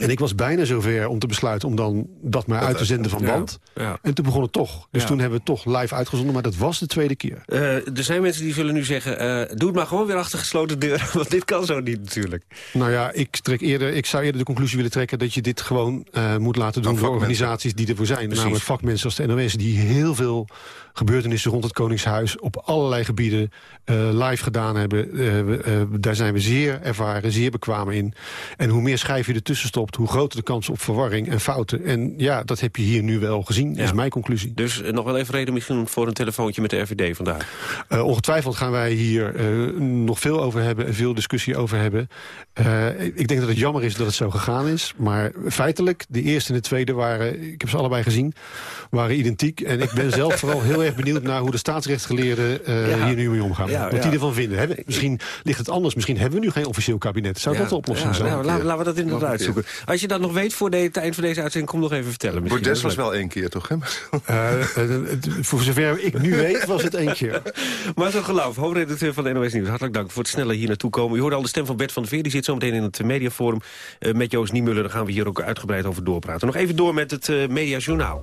En ik was bijna zover om te besluiten om dan dat maar uit te zenden van band. Ja. En toen begon het toch. Dus Ja. toen hebben we het toch live uitgezonden, maar dat was de tweede keer. Eh, er zijn mensen die zullen nu zeggen... eh, doe het maar gewoon weer achter gesloten deuren. Want dit kan zo niet natuurlijk. Nou ja, ik, trek eerder, ik zou eerder de conclusie willen trekken... dat je dit gewoon eh, moet laten doen door organisaties die ervoor zijn. Namelijk vakmensen als de NOS... die heel veel gebeurtenissen rond het Koningshuis... op allerlei gebieden eh, live gedaan hebben. Eh, eh, daar zijn we zeer ervaren, zeer bekwaam in. En hoe meer schijf je ertussen stopt... hoe groter de kans op verwarring en fouten. En ja, dat heb je hier nu wel gezien, is mijn conclusie. Dus nog wel even reden misschien voor een telefoontje met de RVD vandaag. Ongetwijfeld gaan wij hier nog veel over hebben en veel discussie over hebben. Ik denk dat het jammer is dat het zo gegaan is. Maar feitelijk, de eerste en de tweede waren, ik heb ze allebei gezien, waren identiek. En ik ben zelf vooral heel erg benieuwd naar hoe de staatsrechtsgeleerden eh, Ja. hier nu mee omgaan. Ja, Wat ja. die ervan vinden. Hè? Misschien ligt het anders. Misschien hebben we nu geen officieel kabinet. Zou dat de oplossing ja, zijn? nou, laten, laten we dat inderdaad uitzoeken. Als je dat nog weet voor de, het eind van deze uitzending, kom nog even vertellen. misschien. Bordes was wel één keer, toch? Hè? Eh, eh, voor zover ik nu weet, was het één keer. Maar zo'n geloof, hoofdredacteur van de NOS Nieuws. Hartelijk dank voor het snelle hier naartoe komen. U hoorde al de stem van Bert van der Veer. Die zit zo meteen in het mediaforum eh, met Joost Niemuller. Daar gaan we hier ook uitgebreid over doorpraten. Nog even door met het eh mediajournaal.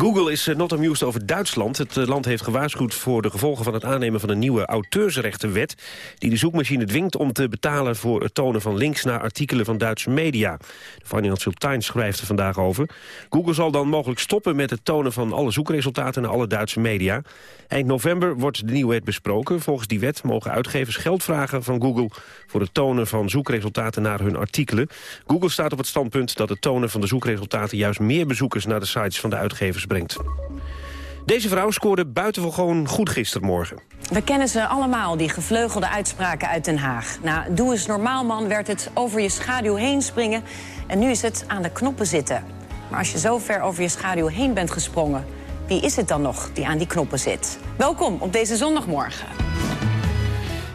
Google is eh, not amused over Duitsland. Het eh, land heeft gewaarschuwd voor de gevolgen van het aannemen van een nieuwe auteursrechtenwet... die de zoekmachine dwingt om te betalen voor het tonen van links naar artikelen van Duitse media. De Financial Times schrijft er vandaag over. Google zal dan mogelijk stoppen met het tonen van alle zoekresultaten naar alle Duitse media. Eind november wordt de nieuwe wet besproken. Volgens die wet mogen uitgevers geld vragen van Google... voor het tonen van zoekresultaten naar hun artikelen. Google staat op het standpunt dat het tonen van de zoekresultaten... juist meer bezoekers naar de sites van de uitgevers brengt. Deze vrouw scoorde buitengewoon goed gistermorgen. We kennen ze allemaal, die gevleugelde uitspraken uit Den Haag. Nou, doe eens normaal man, werd het over je schaduw heen springen... en nu is het aan de knoppen zitten. Maar als je zo ver over je schaduw heen bent gesprongen... wie is het dan nog die aan die knoppen zit? Welkom op deze zondagmorgen.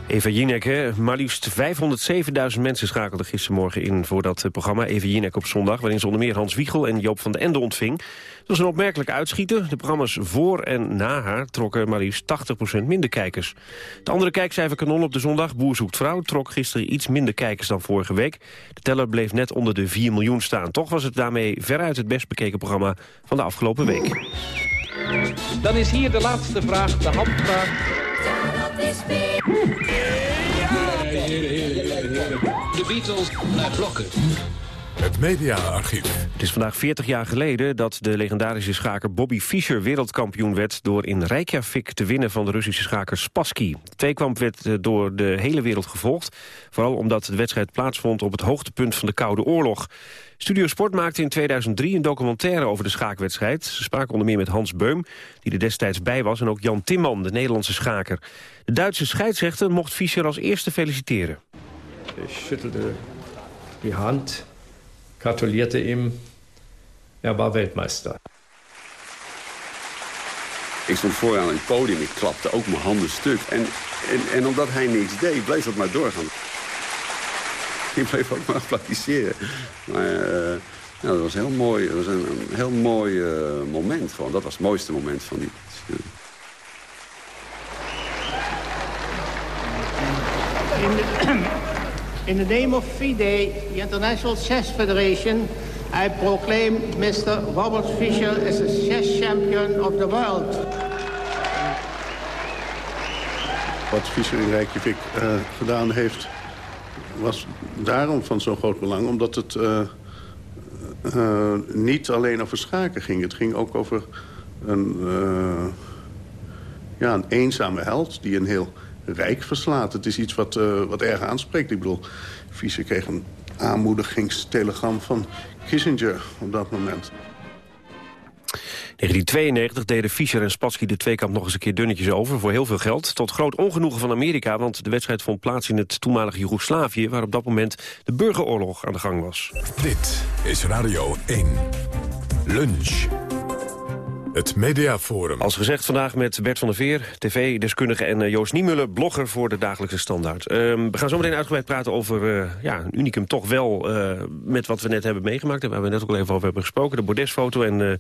Eva Jinek, hè? maar liefst 507.000 mensen schakelden gistermorgen in voor dat eh, programma Eva Jinek op zondag, waarin ze onder meer Hans Wiegel en Joop van den Ende ontving. Het was een opmerkelijk uitschieter. De programma's voor en na haar trokken maar liefst 80% minder kijkers. Het andere kijkcijferkanon op de zondag, Boer zoekt vrouw, trok gisteren iets minder kijkers dan vorige week. De teller bleef net onder de 4 miljoen staan. Toch was het daarmee veruit het best bekeken programma van de afgelopen week. Dan is hier de laatste vraag, de handvraag. De Beatles naar blokken. Het mediaarchief. Het is vandaag 40 jaar geleden dat de legendarische schaker Bobby Fischer wereldkampioen werd door in Reykjavik te winnen van de Russische schaker Spassky. De tweekamp werd eh, door de hele wereld gevolgd, vooral omdat de wedstrijd plaatsvond op het hoogtepunt van de Koude Oorlog. Studio Sport maakte in 2003 een documentaire over de schaakwedstrijd. Ze spraken onder meer met Hans Beum, die er destijds bij was, en ook Jan Timman, de Nederlandse schaker. De Duitse scheidsrechter mocht Fischer als eerste feliciteren. Ich schüttelte die Hand, gratulierte ihm. Er war Weltmeister. Ik stond vooraan het podium, ik klapte ook mijn handen stuk. En, en, en omdat hij niks deed, bleef dat maar doorgaan. Ik bleef ook maar applaudisseren. Maar eh, ja, dat was heel mooi. Dat was een, een heel mooi eh, moment. Gewoon. Dat was het mooiste moment van die... In in the name of FIDE, the International Chess Federation, I proclaim Mr. Robert Fischer as the chess champion of the world. Wat Fischer in Reykjavik eh, gedaan heeft, was daarom van zo'n groot belang. Omdat het eh, eh, niet alleen over schaken ging. Het ging ook over een, ja, een eenzame held die een heel rijk verslaat. Het is iets wat, eh, wat erg aanspreekt. Ik bedoel, Fischer kreeg een aanmoedigingstelegram van Kissinger op dat moment. 1992 deden Fischer en Spassky de tweekamp nog eens een keer dunnetjes over... voor heel veel geld, tot groot ongenoegen van Amerika... want de wedstrijd vond plaats in het toenmalige Joegoslavië... waar op dat moment de burgeroorlog aan de gang was. Dit is Radio 1. Lunch. Het Mediaforum. Als gezegd vandaag met Bert van der Veer, tv-deskundige... en eh, Joost Niemuller, blogger voor de Dagelijkse Standaard. Ehm, we gaan zo meteen uitgebreid praten over uh, ja, een unicum toch wel... Uh, met wat we net hebben meegemaakt en waar we net ook al even over hebben gesproken. De bordesfoto en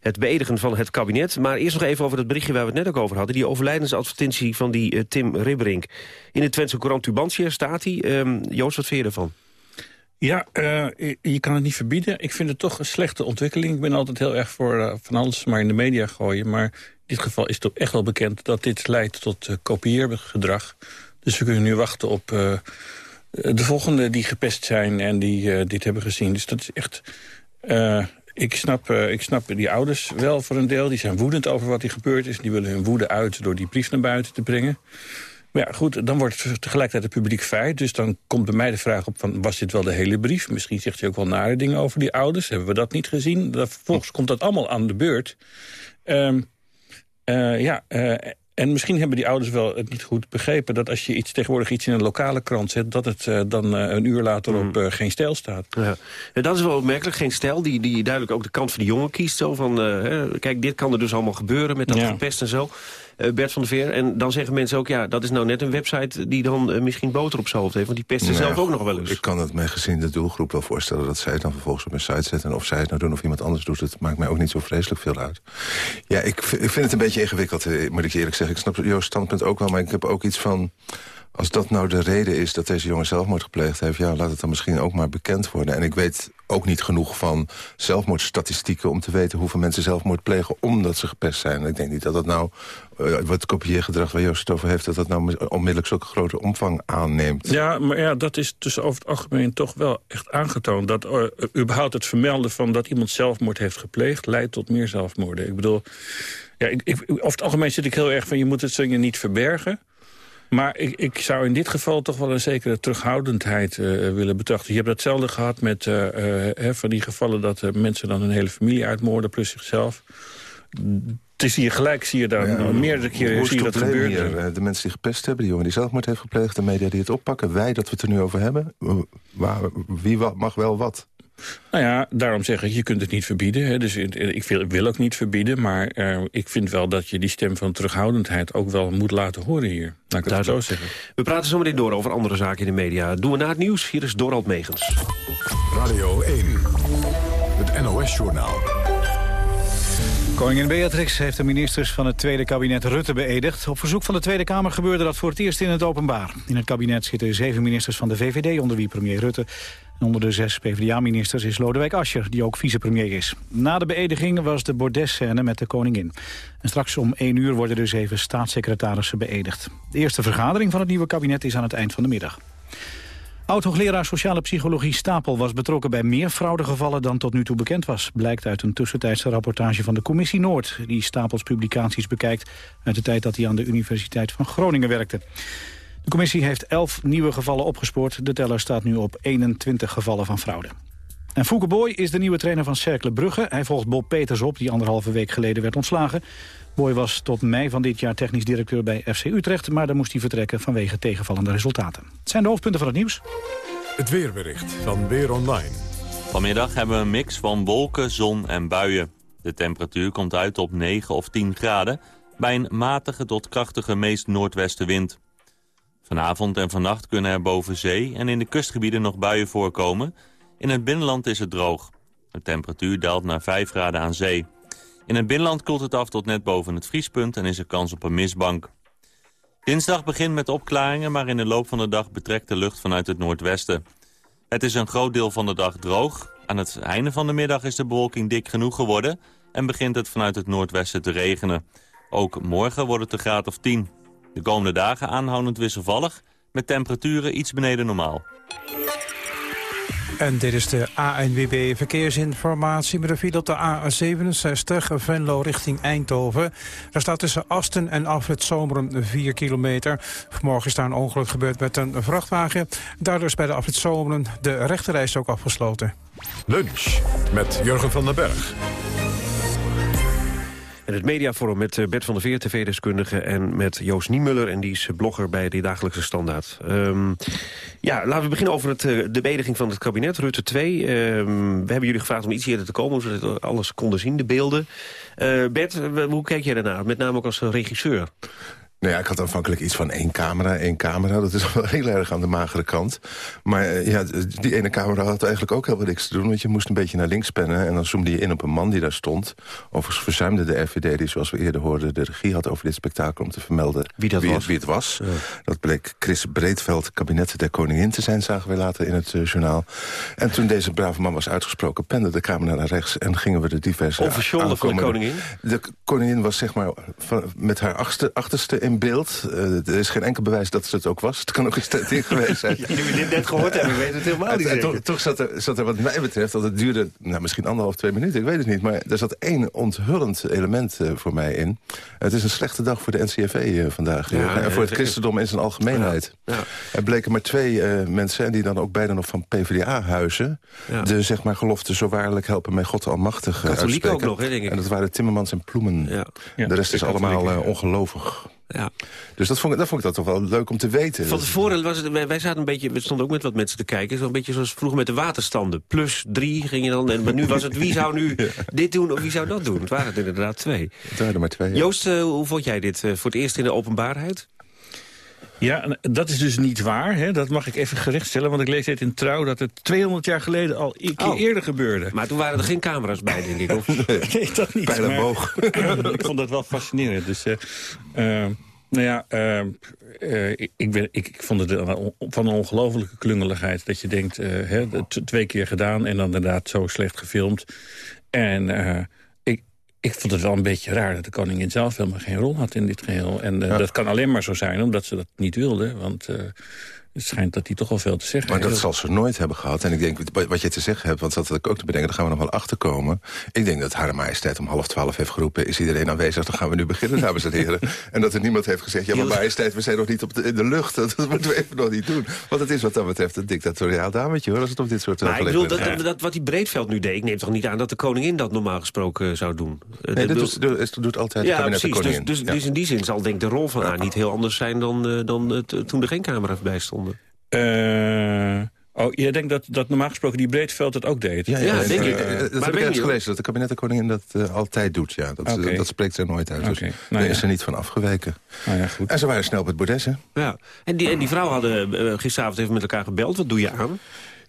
het beëdigen van het kabinet. Maar eerst nog even over het berichtje waar we het net ook over hadden. Die overlijdensadvertentie van die Tim Ribberink. In de Twentse Courant Tubantia staat hij. Um, Joost, wat vind je ervan? Ja, uh, je kan het niet verbieden. Ik vind het toch een slechte ontwikkeling. Ik ben altijd heel erg voor uh, van alles maar in de media gooien. Maar in dit geval is ook echt wel bekend dat dit leidt tot uh, kopieergedrag. Dus we kunnen nu wachten op de volgende die gepest zijn en die dit hebben gezien. Dus dat is echt... ik, snap, ik snap die ouders wel voor een deel. Die zijn woedend over wat er gebeurd is. Die willen hun woede uit door die brief naar buiten te brengen. Maar ja, goed, dan wordt het tegelijkertijd een publiek feit. Dus dan komt bij mij de vraag op, van, was dit wel de hele brief? Misschien zegt hij ook wel nare dingen over die ouders. Hebben we dat niet gezien? vervolgens komt dat allemaal aan de beurt. Um, uh, ja, uh, en misschien hebben die ouders wel het niet goed begrepen... dat als je iets, tegenwoordig iets in een lokale krant zet... dat het uh, dan uh, een uur later op uh, geen stijl staat. Ja. En dat is wel opmerkelijk, geen stijl. Die, die duidelijk ook de kant van de jongen kiest. Zo van, hè, kijk, dit kan er dus allemaal gebeuren met dat ja. gepest en zo. Uh, Bert van der Veer. En dan zeggen mensen ook, ja, dat is nou net een website... die dan uh, misschien boter op zijn hoofd heeft. Want die pesten nou, zelf ook nog wel eens. Ik kan het mij gezien de doelgroep wel voorstellen... dat zij het dan vervolgens op een site zetten. En of zij het nou doen of iemand anders doet... het maakt mij ook niet zo vreselijk veel uit. Ja, ik, ik vind het een beetje ingewikkeld, eh, moet ik eerlijk zeggen. Ik snap Joost standpunt ook wel, maar ik heb ook iets van... Als dat nou de reden is dat deze jongen zelfmoord gepleegd heeft... ja, laat het dan misschien ook maar bekend worden. En ik weet ook niet genoeg van zelfmoordstatistieken... om te weten hoeveel mensen zelfmoord plegen omdat ze gepest zijn. Ik denk niet dat dat nou, uh, wat kopieergedrag waar Joost over heeft... dat dat nou onmiddellijk zulke grote omvang aanneemt. Ja, maar ja, dat is dus over het algemeen toch wel echt aangetoond. Dat uh, überhaupt het vermelden van dat iemand zelfmoord heeft gepleegd... leidt tot meer zelfmoorden. Ik bedoel, ja, ik, over het algemeen zit ik heel erg van... je moet het zingen niet verbergen... Maar ik, ik, zou in dit geval toch wel een zekere terughoudendheid uh, willen betrachten. Je hebt hetzelfde gehad met uh, uh, van die gevallen dat mensen dan een hele familie uitmoorden plus zichzelf. Het is hier gelijk, zie je daar ja, meerdere keren zie je dat gebeuren. De mensen die gepest hebben, die jongen die zelfmoord heeft gepleegd... de media die het oppakken, wij dat we het er nu over hebben. Waar, wie mag wel wat? Nou ja, daarom zeg ik, je kunt het niet verbieden. Hè. Dus ik wil, ik wil ook niet verbieden, maar uh, ik vind wel dat je die stem van terughoudendheid ook wel moet laten horen hier. Laat ik dat zo zeggen. We praten zo meteen door over andere zaken in de media. Doen we na het nieuws. Hier is Dorald Megens. Radio 1, het NOS-journaal. Koningin Beatrix heeft de ministers van het Tweede Kabinet Rutte beëdigd. Op verzoek van de Tweede Kamer gebeurde dat voor het eerst in het openbaar. In het kabinet zitten zeven ministers van de VVD, onder wie premier Rutte. Onder de zes PvdA-ministers is Lodewijk Asscher, die ook vicepremier is. Na de beëdiging was de bordesscène met de koningin. En straks om één uur worden dus zeven staatssecretarissen beëdigd. De eerste vergadering van het nieuwe kabinet is aan het eind van de middag. Oud-hoogleraar sociale psychologie Stapel was betrokken bij meer fraudegevallen dan tot nu toe bekend was. Blijkt uit een tussentijdse rapportage van de Commissie Noord, die Stapels publicaties bekijkt uit de tijd dat hij aan de Universiteit van Groningen werkte. De commissie heeft 11 nieuwe gevallen opgespoord. De teller staat nu op 21 gevallen van fraude. En Fouke Boy is de nieuwe trainer van Cercle Brugge. Hij volgt Bob Peters op, die anderhalve week geleden werd ontslagen. Boy was tot mei van dit jaar technisch directeur bij FC Utrecht... maar dan moest hij vertrekken vanwege tegenvallende resultaten. Het zijn de hoofdpunten van het nieuws. Het weerbericht van Weer Online. Vanmiddag hebben we een mix van wolken, zon en buien. De temperatuur komt uit op 9 of 10 graden... bij een matige tot krachtige meest noordwestenwind. Vanavond en vannacht kunnen er boven zee en in de kustgebieden nog buien voorkomen. In het binnenland is het droog. De temperatuur daalt naar 5 graden aan zee. In het binnenland koelt het af tot net boven het vriespunt en is er kans op een mistbank. Dinsdag begint met opklaringen, maar in de loop van de dag betrekt de lucht vanuit het noordwesten. Het is een groot deel van de dag droog. Aan het einde van de middag is de bewolking dik genoeg geworden... en begint het vanuit het noordwesten te regenen. Ook morgen wordt het een graad of 10. De komende dagen aanhoudend wisselvallig, met temperaturen iets beneden normaal. En dit is de ANWB Verkeersinformatie met een file op de A67 Venlo richting Eindhoven. Daar staat tussen Asten en Afrit Zomeren 4 kilometer. Vanmorgen is daar een ongeluk gebeurd met een vrachtwagen. Daardoor is bij de Afrit Zomeren de rechterreis ook afgesloten. Lunch met Jurgen van den Berg. En het mediaforum met eh, Bert van der Veer, tv-deskundige... en met Joost Niemuller, en die is blogger bij de Dagelijkse Standaard. Ehm, ja, laten we beginnen over het, eh, de bediging van het kabinet, Rutte 2. Ehm, we hebben jullie gevraagd om iets eerder te komen... zodat we alles konden zien, de beelden. Uh, Bert, hoe kijk jij daarnaar? Met name ook als regisseur. Nou ja, ik had aanvankelijk iets van één camera, één camera. Dat is wel heel erg aan de magere kant. Maar eh, ja, die ene camera had eigenlijk ook helemaal niks te doen. Want je moest een beetje naar links pennen. En dan zoomde je in op een man die daar stond. Overigens verzuimde de RVD, die zoals we eerder hoorden... de regie had over dit spektakel om te vermelden wie, dat was. wie het was. Dat bleek Chris Breedveld, kabinet der koningin te zijn... zagen we later in het uh, journaal. En toen deze brave man was uitgesproken... pende de camera naar rechts en gingen we de diverse... Officieel van de koningin? De koningin was zeg maar van, met haar achtste, achterste in beeld. Uh, er is geen enkel bewijs dat ze het ook was. Het kan ook een geweest zijn. ja, jullie dit net gehoord hebben, weten het helemaal niet. toch, toch zat, er, zat er wat mij betreft, dat het duurde nou, misschien anderhalf, twee minuten, ik weet het niet. Maar er zat één onthullend element uh, voor mij in. Het is een slechte dag voor de NCFV uh, vandaag. Ja, en voor het christendom in zijn algemeenheid. Ja, er bleken maar twee mensen, en die dan ook beide nog van PvdA huizen. De zeg maar gelofte zo waarlijk helpen mij God almachtig Katholiek ook nog, hè, denk ik. En dat waren Timmermans en Ploemen. de rest is allemaal ongelovig. Ja. Dus dat vond, ik, dat vond ik dat toch wel leuk om te weten. Van tevoren was het, wij, wij zaten een beetje, we stonden ook met wat mensen te kijken. Zo'n beetje zoals vroeger met de waterstanden. Plus drie ging je dan. En, maar nu was het wie zou nu dit doen of wie zou dat doen. Het waren het inderdaad twee. Het waren er maar twee. Joost, uh, hoe vond jij dit uh, voor het eerst in de openbaarheid? Ja, dat is dus niet waar. Hè? Dat mag ik even gerechtstellen, want ik lees dit in Trouw... dat het 200 jaar geleden al een keer oh. eerder gebeurde. Maar toen waren er geen camera's bij, denk ik. Of? nee, dat niet. Pijl en boog. ik vond dat wel fascinerend. Dus, uh, uh, nou ja, uh, ik, ik, ben, ik, ik, vond het van een ongelofelijke klungeligheid. Dat je denkt, hè, twee keer gedaan en dan inderdaad zo slecht gefilmd. En ik vond het wel een beetje raar dat de koningin zelf helemaal geen rol had in dit geheel. En uh, dat kan alleen maar zo zijn omdat ze dat niet wilde. Want uh, het schijnt dat hij toch al veel te zeggen Maar dat zal ze nooit hebben gehad. En ik denk, wat je te zeggen hebt, want dat had ik ook te bedenken... daar gaan we nog wel achterkomen. Ik denk dat Hare Majesteit om half twaalf heeft geroepen... is iedereen aanwezig, dan gaan we nu beginnen, dames en heren. en dat er niemand heeft gezegd, ja, maar Majesteit, we zijn nog niet op de, in de lucht. Dat, moeten we even nog niet doen. Want het is wat dat betreft een dictatoriaal dametje, hoor... als het op dit soort maar ik bedoel, dat, dat, wat die Breedveld nu deed... ik neem toch niet aan dat de koningin dat normaal gesproken zou doen? Nee, dat, doet, doet, doet altijd ja, de precies, de koningin. Dus, dus, dus, in die zin zal denk ik de rol van haar niet heel anders zijn... dan, uh, dan uh, toen er geen camera's bij stonden. Uh, oh, jij denkt dat, dat normaal gesproken die Breedveld het ook deed? Ja, ja, ja denk ik. Uh, dat maar heb ik eens gelezen, dat de kabinettenkoningin dat uh, altijd doet. Ja. Dat, okay. dat spreekt er nooit uit. Dus nou, daar ja. is ze niet van afgeweken. Nou ja, goed. En ze waren snel op het bordes, hè? Ja. En die, en die vrouw hadden gisteravond even met elkaar gebeld. Wat doe je aan?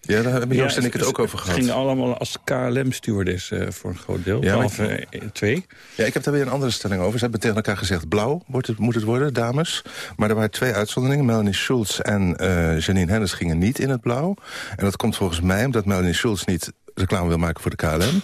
Ja, daar hebben Joost ja, en ik het ook over gehad. Het ging allemaal als KLM-stewardess uh, voor een groot deel, ja, ik, uh, twee. Ja, ik heb daar weer een andere stelling over. Ze hebben tegen elkaar gezegd, blauw wordt het, moet het worden, dames. Maar er waren twee uitzonderingen. Melanie Schultz en uh, Janine Hennis gingen niet in het blauw. En dat komt volgens mij omdat Melanie Schultz niet reclame wil maken voor de KLM.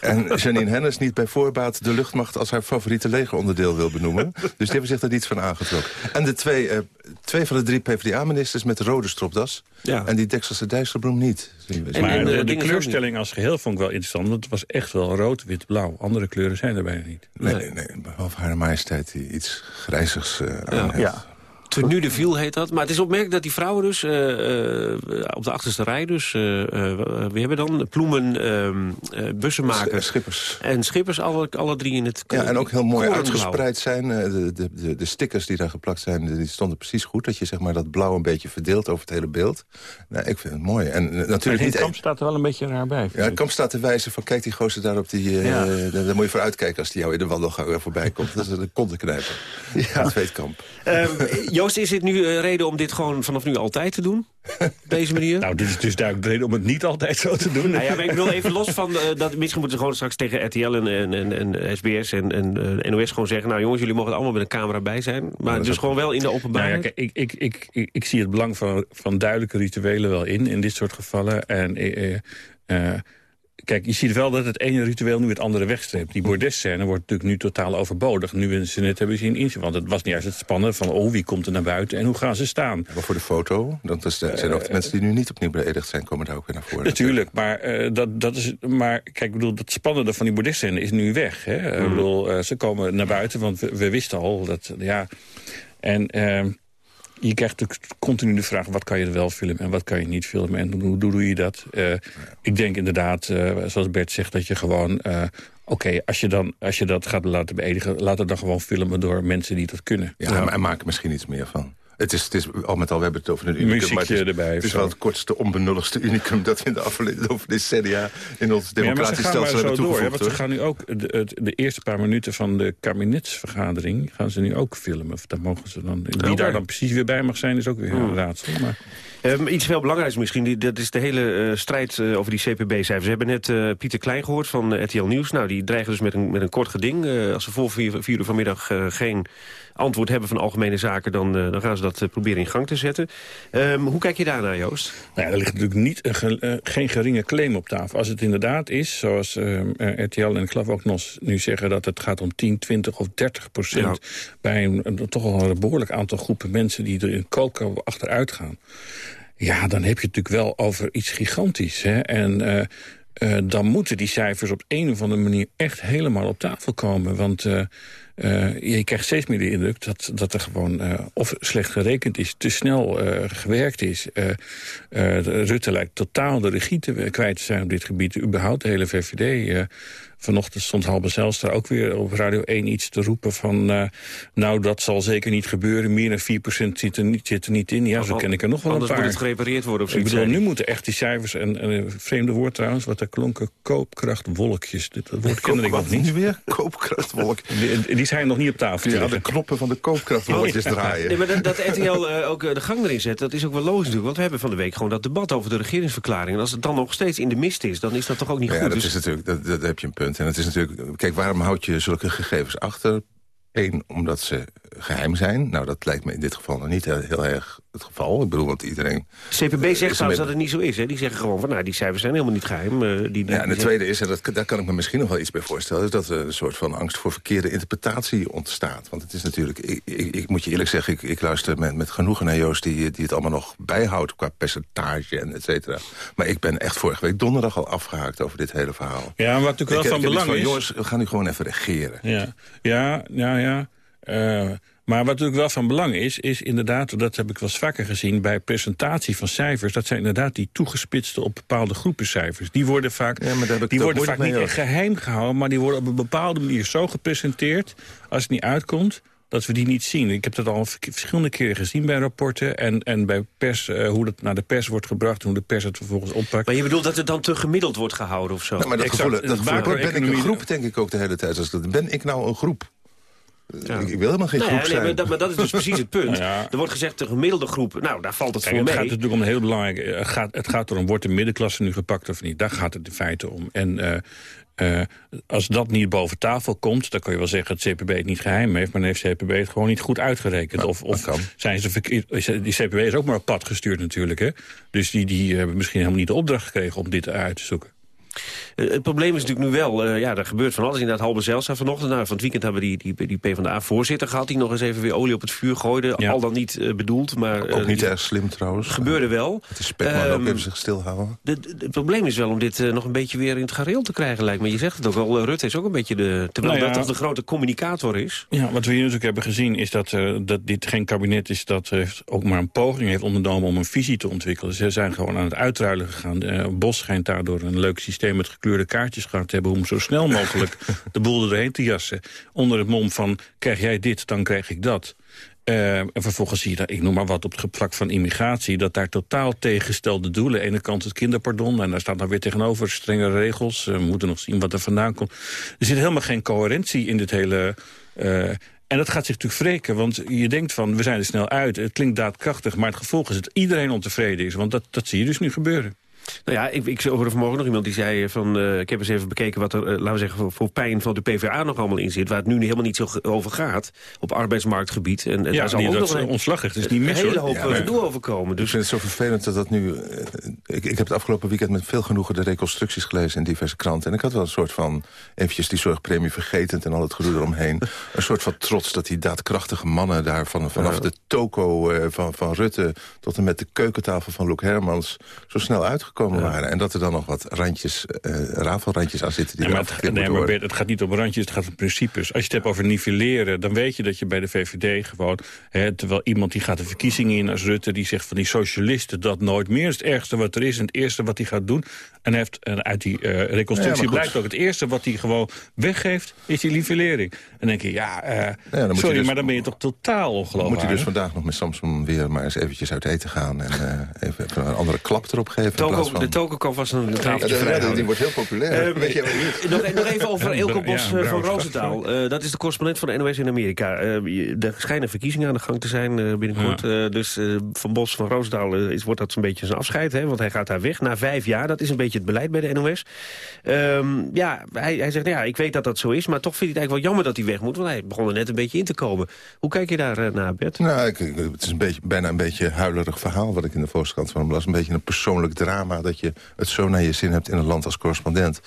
En Janine Hennis niet bij voorbaat de luchtmacht als haar favoriete legeronderdeel wil benoemen. Dus die hebben zich daar niets van aangetrokken. En de twee, uh, twee van de drie PvdA-ministers met de rode stropdas. Ja. En die Dekselse Dijsselbloem niet. En, maar en de, de kleurstelling als geheel vond ik wel interessant. Want het was echt wel rood, wit, blauw. Andere kleuren zijn er bijna niet. Nee, nee, nee behalve haar majesteit die iets grijzigs uh, aan ja. ja. Tenue de Viel heet dat. Maar het is opmerkelijk dat die vrouwen dus uh, uh, op de achterste rij dus... Uh, we hebben dan ploemen, ehm, bussenmakers Schippers. en schippers, alle, alle drie in het Ja, en ook heel mooi uitgespreid zijn. De, de, de, de, stickers die daar geplakt zijn, die stonden precies goed. Dat je zeg maar dat blauw een beetje verdeelt over het hele beeld. Nou, ik vind het mooi. En natuurlijk niet... Kamp staat er wel een beetje raar bij. Ja, Kamp staat te wijzen van, kijk die gozer daar op die... Ja. daar moet je voor uitkijken als die jou in de wandelgang voorbij komt. dat is een kontenknijper. Ja. Dat weet Kamp. Um, Joost, is dit nu uh, reden om dit gewoon vanaf nu altijd te doen? Op deze manier? Nou, dit is dus duidelijk de reden om het niet altijd zo te doen. Nou ja, maar ik wil even los van... Uh, dat, misschien moeten ze gewoon straks tegen RTL en, en, en, en SBS en, en uh, NOS gewoon zeggen... nou jongens, jullie mogen allemaal met een camera bij zijn. Maar dus gewoon wel in de openbaarheid. Nou ja, kijk, ik, ik, ik, ik, zie het belang van, van duidelijke rituelen wel in, in dit soort gevallen. En... Kijk, je ziet wel dat het ene ritueel nu het andere wegstreept. Die bordesscène wordt natuurlijk nu totaal overbodig. Nu we ze net hebben zien inzien. Want het was niet juist het spannen van... oh, wie komt er naar buiten en hoe gaan ze staan? maar voor de foto, dat is de, zijn ook de mensen die nu niet opnieuw beëdigd zijn... komen daar ook weer naar voren. Natuurlijk, maar, uh, dat, dat is, maar kijk, ik bedoel, dat spannende van die bordesscène is nu weg. Hè? Mm. Ik bedoel, uh, ze komen naar buiten, want we, we, wisten al dat... ja. En... Je krijgt natuurlijk continu de vraag... wat kan je er wel filmen en wat kan je niet filmen en hoe, doe je dat? Uh, ik denk inderdaad, uh, zoals Bert zegt, dat je gewoon... Uh, Oké, okay, als, je dan, als je dat gaat laten beëdigen... laat het dan gewoon filmen door mensen die dat kunnen. Ja, ja. en maak er misschien iets meer van. Het is, het is al met al, we hebben het over een unicum. maar het is, erbij, het is wel het kortste, onbenulligste unicum... dat we in de afgelopen decennia in ons democratisch ja, stelsel hebben toegevoegd. Door, ja, want ze gaan nu ook de, de, eerste paar minuten van de kabinetsvergadering... gaan ze nu ook filmen. Of dat mogen ze dan, wie daar dan precies weer bij mag zijn, is ook weer een raadsel. Maar... Um, iets veel belangrijks misschien, die, dat is de hele uh, strijd uh, over die CPB-cijfers. We hebben net uh, Pieter Klein gehoord van RTL Nieuws. Nou, die dreigen dus met een, met een kort geding. als ze voor vier, vier uur vanmiddag geen antwoord hebben van algemene zaken... dan, dan gaan ze dat proberen in gang te zetten. Um, hoe kijk je daarnaar, Joost? Nou ja, er ligt natuurlijk niet een, geen geringe claim op tafel. Als het inderdaad is, zoals RTL en ik geloof ook nu zeggen... dat het gaat om 10, 20 of 30 procent... Bij een, toch al een behoorlijk aantal groepen mensen... die er in koolkouw achteruit gaan... Ja, dan heb je het natuurlijk wel over iets gigantisch. Hè? En uh, uh, dan moeten die cijfers op een of andere manier echt helemaal op tafel komen. Want uh, je krijgt steeds meer de indruk dat, dat er gewoon of slecht gerekend is... te snel gewerkt is. Rutte lijkt totaal de regie te, kwijt te zijn op dit gebied. Überhaupt de hele VVD... Vanochtend stond Halbe Zijlstra ook weer op Radio 1 iets te roepen van... Uh, nou, dat zal zeker niet gebeuren. Meer dan 4% zit er niet, zit er niet in. Ja, zo ken ik er nog wel een paar. Anders moet het gerepareerd worden of Ik bedoel, nu moeten echt die cijfers... en, een vreemde woord trouwens, wat er klonken... koopkrachtwolkjes. Dit woord kende ik nog niet. weer? Koopkrachtwolk. Die, die, zijn nog niet op tafel. Ja, de knoppen van de koopkrachtwolkjes oh, draaien. Nee, maar dat, dat RTL uh, ook de gang erin zet, dat is ook wel logisch natuurlijk. Want we hebben van de week gewoon dat debat over de regeringsverklaring. En als het dan nog steeds in de mist is, dan is dat toch ook niet ja, goed. Dat dus... is natuurlijk, dat, dat heb je een punt. En het is natuurlijk, kijk, waarom houd je zulke gegevens achter? Eén, omdat ze geheim zijn. Nou, dat lijkt me in dit geval nog niet heel, heel erg het geval. Ik bedoel, want iedereen... CPB zegt trouwens dat het niet zo is. Hè? Die zeggen gewoon van, nou, die cijfers zijn helemaal niet geheim. Uh, die, ja, en de tweede is, en dat, daar kan ik me misschien nog wel iets bij voorstellen... is dat er een soort van angst voor verkeerde interpretatie ontstaat. Want het is natuurlijk, ik, ik, ik moet je eerlijk zeggen... ik, ik luister met, met genoegen naar Joost die, die het allemaal nog bijhoudt... qua percentage en et cetera. Maar ik ben echt vorige week donderdag al afgehaakt over dit hele verhaal. Ja, wat natuurlijk wel ik, van ik belang van, is... Jongens, we gaan nu gewoon even regeren. Ja, ja, ja, ja. Uh, maar wat natuurlijk wel van belang is, is inderdaad... dat heb ik wel eens vaker gezien bij presentatie van cijfers... dat zijn inderdaad die toegespitste op bepaalde groepencijfers. Die worden vaak, ja, die worden vaak niet echt geheim gehouden... maar die worden op een bepaalde manier zo gepresenteerd... als het niet uitkomt, dat we die niet zien. Ik heb dat al verschillende keren gezien bij rapporten... en, en bij pers, uh, hoe dat naar de pers wordt gebracht... en hoe de pers het vervolgens oppakt. Maar je bedoelt dat het dan te gemiddeld wordt gehouden of zo? Nou, maar dat gevoel, dat gevoel ben ik een groep, denk ik ook de hele tijd. Als dat, ben ik nou een groep? Ja. Ik, ik, wil helemaal geen nou, groep ja, zijn. Nee, maar, dat, maar, dat, is dus precies het punt. Ja. Er wordt gezegd de gemiddelde groep, nou daar valt het Kijk, voor het mee. gaat natuurlijk om een heel belangrijk... Het gaat, het gaat erom, wordt de middenklasse nu gepakt of niet? Daar gaat het in feite om. En uh, uh, als dat niet boven tafel komt, dan kan je wel zeggen dat CPB het niet geheim heeft, maar dan heeft CPB het gewoon niet goed uitgerekend. of of zijn ze verkeerd, die CPB is ook maar op pad gestuurd natuurlijk. Hè? Dus die, die hebben misschien helemaal niet de opdracht gekregen om dit uit te zoeken. Uh, het probleem is natuurlijk nu wel, uh, ja, er gebeurt van alles. Inderdaad, Halbe Zijlstra vanochtend. Nou, van het weekend hebben we die, die, die PvdA-voorzitter gehad... die nog eens even weer olie op het vuur gooide. Ja. Al dan niet uh, bedoeld, maar... Ook niet erg slim trouwens. Gebeurde wel. Het is Spekman um, ook even zich stilhouden. Het probleem is wel om dit nog een beetje weer in het gareel te krijgen, lijkt me. Je zegt het ook al, Rutte is ook een beetje de... Terwijl nou ja, dat toch de grote communicator is. Ja, wat we hier natuurlijk hebben gezien is dat, dat dit geen kabinet is... dat heeft ook maar een poging heeft ondernomen om een visie te ontwikkelen. Ze zijn gewoon aan het uitruilen gegaan. Bos schijnt daardoor een leuk systeem met gekleurde kaartjes gehad hebben... om zo snel mogelijk de boel erheen te jassen. Onder het mom van, krijg jij dit, dan krijg ik dat. Uh, en vervolgens zie je, daar, ik noem maar wat, op het vlak van immigratie... dat daar totaal tegengestelde doelen... aan de ene kant het kinderpardon... en daar staat nou weer tegenover strenge regels. Uh, we moeten nog zien wat er vandaan komt. Er zit helemaal geen coherentie in dit hele... Uh, en dat gaat zich natuurlijk wreken, want je denkt van, we zijn er snel uit. Het klinkt daadkrachtig, maar het gevolg is dat iedereen ontevreden is. Want dat, dat zie je dus nu gebeuren. Nou ja, ik, ik hoorde vanmorgen nog iemand die zei van... Uh, ik heb eens even bekeken wat er, uh, laten we zeggen, voor, voor, pijn van de PvdA nog allemaal in zit... waar het nu helemaal niet zo over gaat op arbeidsmarktgebied. En, en ja, daar zal die, ook dat nog een, ontslagrecht is niet mis, een hele hoop ja, gedoe overkomen. Dus. Ik vind het zo vervelend dat dat nu... Uh, ik, ik heb het afgelopen weekend met veel genoegen de reconstructies gelezen in diverse kranten. En ik had wel een soort van, eventjes die zorgpremie vergetend en al het gedoe eromheen... een soort van trots dat die daadkrachtige mannen daar van, vanaf de toko van, van Rutte... tot en met de keukentafel van Loek Hermans zo snel uitgekomen gekomen waren. En dat er dan nog wat randjes, uh, rafelrandjes aan zitten die nee, maar, het, nee, maar Bert, het gaat niet om randjes, het gaat om principes. Als je het hebt over nivelleren, dan weet je dat je bij de VVD gewoon... Hè, terwijl iemand die gaat de verkiezingen in als Rutte... die zegt van die socialisten dat nooit meer is het ergste wat er is... en het eerste wat hij gaat doen. En, heeft, en uit die uh, reconstructie ja, blijkt ook het eerste wat hij gewoon weggeeft... is die nivellering. En dan denk je, ja, uh, ja sorry, dus, maar dan ben je toch totaal ongelooflijk. Moet je dus vandaag nog met Samsung weer maar eens eventjes uit eten gaan... en uh, even, even, een andere klap erop geven. Van... De tokenkamp was een tafeltje ja, ja, die wordt heel populair. Weet je niet. Nog, nog, even over Elko Bos van Roosendaal. dat is de correspondent van de NOS in Amerika. er schijnen verkiezingen aan de gang te zijn binnenkort. dus Van Bos van Roosendaal is, wordt dat een beetje zijn afscheid. Hè, want hij gaat daar weg na vijf jaar. Dat is een beetje het beleid bij de NOS. Um, ja, hij, hij zegt, ja, ik weet dat dat zo is. Maar toch vind ik het eigenlijk wel jammer dat hij weg moet. Want hij begon er net een beetje in te komen. Hoe kijk je daar uh, naar, Bert? Nou, ik, het is een beetje, bijna een beetje huilerig verhaal... wat ik in de Volkskrant van hem las. Een beetje een persoonlijk drama... dat je het zo naar je zin hebt in een land als correspondent.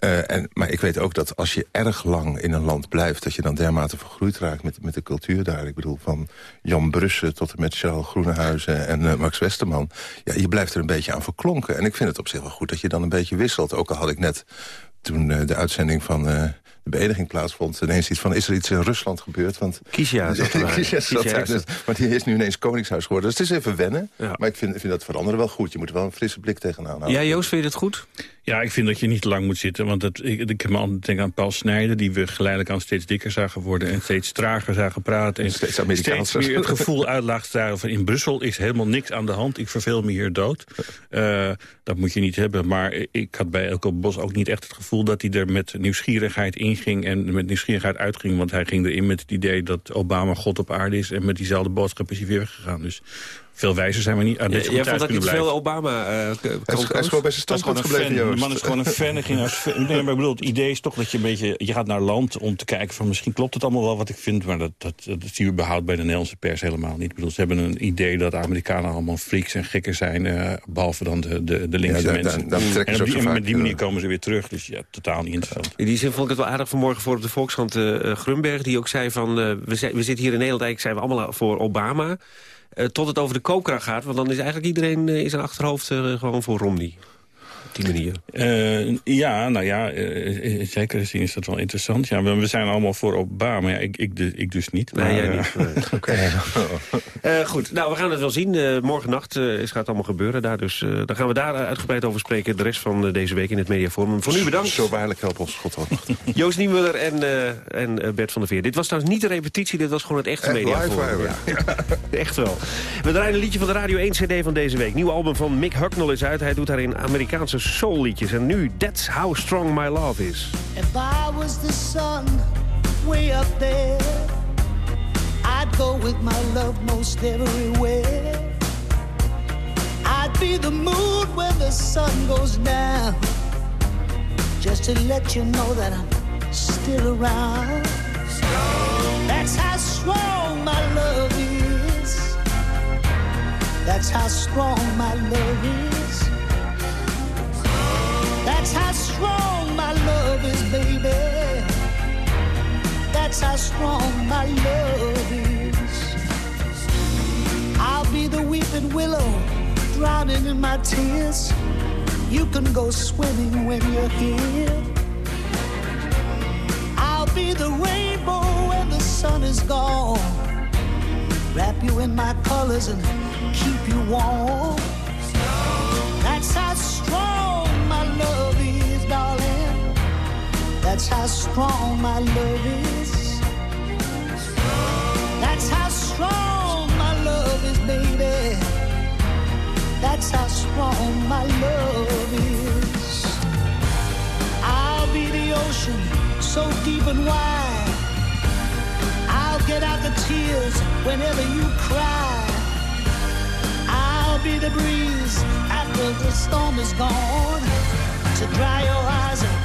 Uh, en, maar ik weet ook dat als je erg lang in een land blijft... dat je dan dermate vergroeid raakt met, met de cultuur daar. Ik bedoel, van Jan Brussen tot en met Charles Groenehuizen en uh, Max Westerman. Ja, je blijft er een beetje aan verklonken. En ik vind het op zich wel goed dat je dan een beetje wisselt. Ook al had ik net toen uh, de uitzending van de beëdiging plaatsvond... ineens iets van, is er iets in Rusland gebeurd? Want, Kiesja zat dus, Want die is nu ineens koningshuis geworden. Dus het is even wennen. Ja. Maar ik vind, vind dat veranderen wel goed. Je moet er wel een frisse blik tegenaan houden. Ja, Joost, vind je het goed? Ja, ik vind dat je niet te lang moet zitten. Want het, ik, ik heb me altijd denk aan Paul Snijder... die we geleidelijk aan steeds dikker zagen worden... en steeds trager zagen praten. En steeds. Steeds meer het gevoel uitlaagstralen van... in Brussel is helemaal niks aan de hand. Ik verveel me hier dood. Uh, dat moet je niet hebben. Maar ik had bij Elko Bos ook niet echt het gevoel... dat hij er met nieuwsgierigheid inging en met nieuwsgierigheid uitging. Want hij ging erin met het idee dat Obama God op aarde is... en met diezelfde boodschap is hij weer weggegaan. Dus veel wijzer zijn we niet aan deze ja, Jij vond dat niet veel Obama uh, hij, is, gewoon bij zijn standpunt gebleven, De man is gewoon een fan. ging als, nee, maar ik bedoel, het idee is toch dat je een beetje... je gaat naar land om te kijken van misschien klopt het allemaal wel wat ik vind... maar dat, dat, dat zie je überhaupt bij de Nederlandse pers helemaal niet. Ik bedoel, ze hebben een idee dat Amerikanen allemaal freaks en gekken zijn... Uh, behalve dan de, de, de linkse ja, mensen. En op die, met die manier komen ze weer terug. Dus ja, totaal niet interessant. In die zin vond ik het wel aardig vanmorgen voor op de Volkskrant uh, Grunberg... die ook zei van, we, we zitten hier in Nederland eigenlijk zijn we allemaal voor Obama... Uh, tot het over de koopkracht gaat. Want dan is eigenlijk iedereen uh, in zijn achterhoofd uh, gewoon voor Romney. Op die manier. ja, nou ja, in zekere zin is dat wel interessant. Ja, we zijn allemaal voor Obama. Ja, ik, ik, ik dus niet. Nee, maar, jij niet. Nee. Okay. goed, nou, we gaan het wel zien. morgen nacht is, gaat het allemaal gebeuren daar. Dus dan gaan we daar uitgebreid over spreken. De rest van deze week in het Mediaforum. Voor nu bedankt. Zo waarlijk help ons God Joost Niemuller en, en Bert van der Veer. Dit was trouwens niet de repetitie. Dit was gewoon het echte Mediaforum. Ja. Echt wel. We draaien een liedje van de Radio 1 CD van deze week. Nieuw album van Mick Hucknall is uit. Hij doet daarin Amerikaanse soulliedjes. En nu That's How Strong My Love Is. If I was the sun way up there I'd go with my love most everywhere I'd be the moon when the sun goes down Just to let you know that I'm still around That's how strong my love is That's how strong my love is. That's how strong my love is, baby. That's how strong my love is. I'll be the weeping willow, drowning in my tears. You can go swimming when you're here. I'll be the rainbow when the sun is gone. Wrap you in my colors and keep you warm. That's how strong That's how strong my love is. That's how strong my love is, baby. That's how strong my love is. I'll be the ocean, so deep and wide. I'll get out the tears whenever you cry. I'll be the breeze after the storm is gone to dry your eyes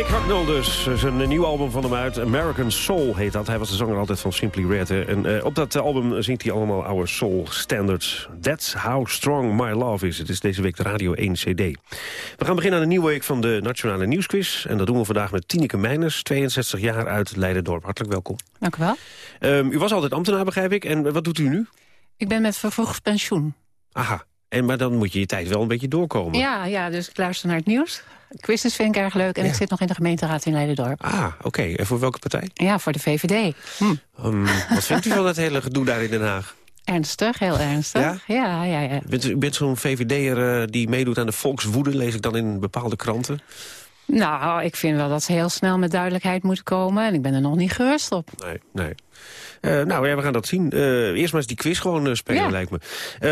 Mick Hucknall dus. Zijn nieuwe album van hem uit. American Soul heet dat. Hij was de zanger altijd van Simply Red. Hè. En eh, op dat album zingt hij allemaal oude soul standards. That's how strong my love is. Het is deze week de Radio 1 CD. We gaan beginnen aan een nieuwe week van de Nationale Nieuwsquiz. En dat doen we vandaag met Tineke Meiners, 62 jaar uit Leidendorp. Hartelijk welkom. Dank u wel. Ehm, u was altijd ambtenaar, begrijp ik. En wat doet u nu? Ik ben met vervroegd pensioen. Aha. En, maar dan moet je je tijd wel een beetje doorkomen. Ja, ja, dus ik luister naar het nieuws. Quizzes vind ik erg leuk en ik zit nog in de gemeenteraad in Leidendorp. Ah, oké. En voor welke partij? Ja, voor de VVD. Hm. Um, wat vindt u van dat hele gedoe daar in Den Haag? Ernstig, heel ernstig. Ja? Ja, ja, ja. Bent u bent zo'n VVD'er uh, die meedoet aan de volkswoede, lees ik dan in bepaalde kranten? Nou, ik vind wel dat ze heel snel met duidelijkheid moeten komen. En ik ben er nog niet gerust op. Nee, nee. Uh, nou ja, we gaan dat zien. Uh, eerst maar eens die quiz gewoon uh, spelen, lijkt me.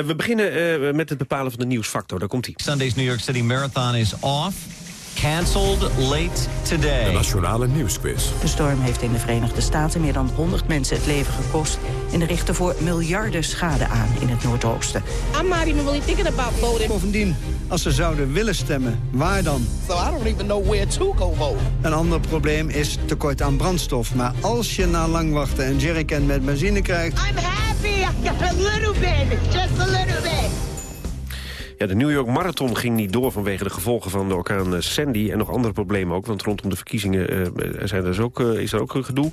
we beginnen met het bepalen van de nieuwsfactor. Daar komt hij. Sunday's New York City Marathon is off. Cancelled late today. De Nationale Nieuwsquiz. De storm heeft in de Verenigde Staten meer dan 100 mensen het leven gekost... en richtte voor miljarden schade aan in het Noordoosten. I'm not even really thinking about voting. Bovendien, als ze zouden willen stemmen, waar dan? So I don't even know where to go vote. Een ander probleem is tekort aan brandstof. Maar als je na lang wachten een jerrycan met benzine krijgt... I'm happy, I got a little bit, just a little bit. Ja, de New York Marathon ging niet door vanwege de gevolgen van de orkaan Sandy... en nog andere problemen ook, want rondom de verkiezingen uh, zijn er dus ook, uh, is er ook gedoe.